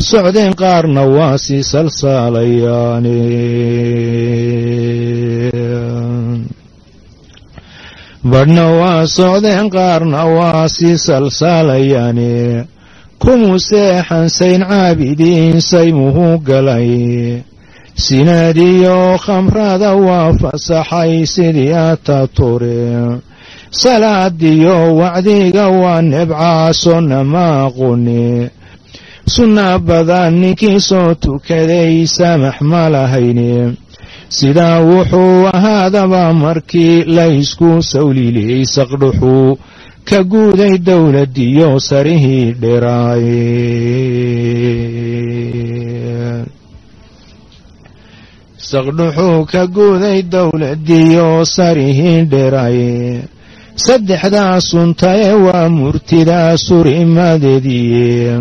socdeen qaarna waa si salsaalayaane badhna waa socdeen qaarna waa si salsaalayaane kumuu seexansayn caabidiin saymuhu galay sinaadiyo khamrada waa fasaxay sidii atature salaadiyo wacdiga waa nebcaasona ma aqoone sunna badan ninkii soo tukaday saamax ma lahayne sidaa wuxuu ahaadaba markii la ysku sawliliyey saqdhuxuu ka guuday dowladiyo sarihii dheraaye saqdhuxuu ka guuday dowladiyo sarihii dheraaye saddexdaa suntaye waa murtidaa surimadeediye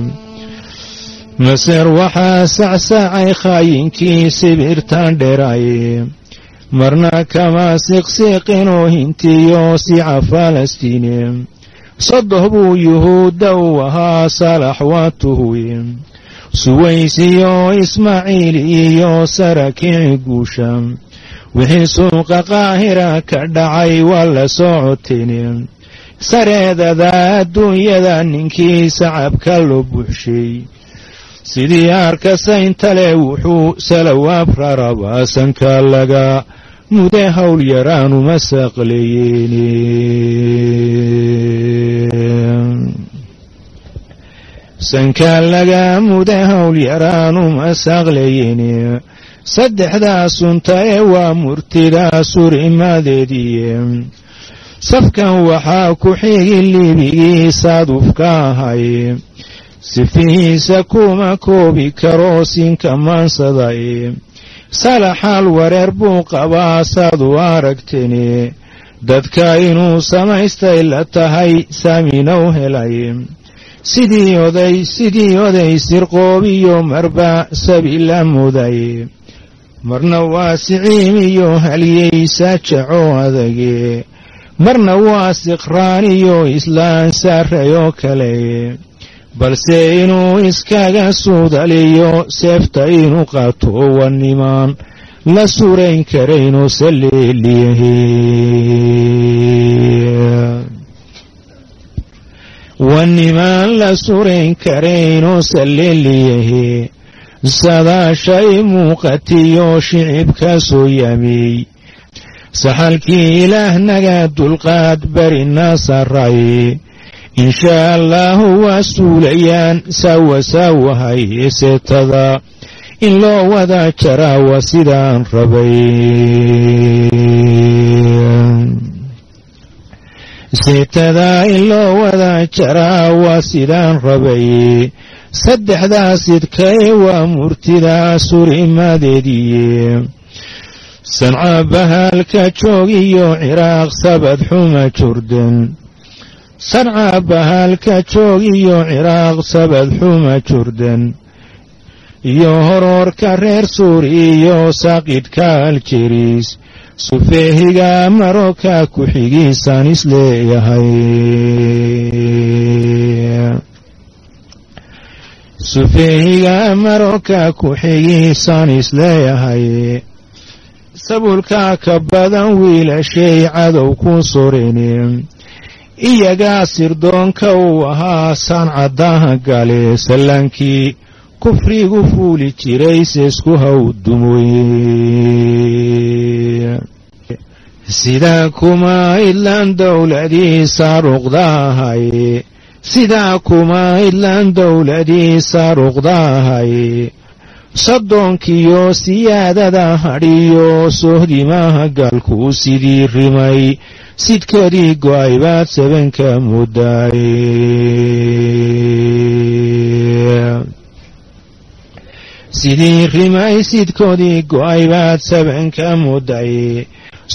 maser waxaa sacsaacay khaayinkii sibirtan dheraaye marna kama siqsiiqinoo hintiyo sica falastiine sodoh buu yuhuudda ahaa salax waa tuhwi suwaysiyo ismaaciil iyo sarakici guusha wixii suuqa qaahira ka dhacay waa la soo cotini sareedada adduunyada ninkii sacabka loo buuxshay sidii arkasayntale wuxuu salawaab rarabaa sanka laga mude hawl yaraanuma saqlayeeni sanka laga mude hawl yaraanuma saqlayeni saddexdaa sunta ee waa murtida surimadeediye safkan waxaa ku xigi libigii saadufka ahay sifihiisa kuma koobi karo siinka maansaday salaxaal wareer buu qabaa saad u aragteni dadka inuu samaystay la tahay saaminow helay. Sidii oday sidii oday sirqoobiyo marba sabi la muday. Marna waa siciimiyo halyeysa jaco adage marna waa siqraaniyo islaan saarayoo kale balse inuu iskaga suudaliyo seefta inuu qaato wa nimaan la surayn karayno saleeliyahe wa nimaan la surayn karayno saleeliyahe sadaashay muuqatiyo shicibka soo yamey saxalkii ilaahnaga dulqaad barina saray inshaa allaahu waa suulayaan saawa saawahay seetada in loo wada jaraa waa sidaan rabay seetada in loo wada jaraa waa sidaan rabay saddexdaa sidkae waa murtida surimadeediye sanca bahaalka joogiyo ciraaq sabad xuma jordan sanca bahaalka joogiyo ciraaq sabad xuma jordan iyo horoorka reer suuriyo saaqidhka aljeris sufeehiga maroka ku xigiisaan is leeyahay sufeehiga maroka ku xigiisaan is leeyahay sabulka ka badan wiilashay cadow ku sorini iyagaa sirdoonka uu ahaa saancaddaha gale sallaankii kufrigu fuuli jiray seesku hawdumoy sidaa kuma idlaan dowladii saaruqda ahay sidaa kuma idlaan dowladii saaruqda ahay soddoonkiyo siyaadada hadhiyo sohdimaha gaalku sidii rimay sidkoodii go'ay baad sabanka mudday sidii rimay sidkoodii go'ay baad sabanka mudday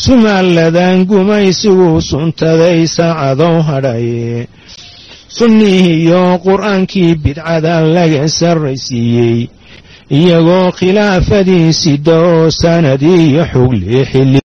sumaaladan gumaysigu suntaday saacadow hadhay sunnihiiyo qur'aankii bidcada laga sarraysiiyey iyagoo khilaafadii sida oo sanadii iyo xugle xilli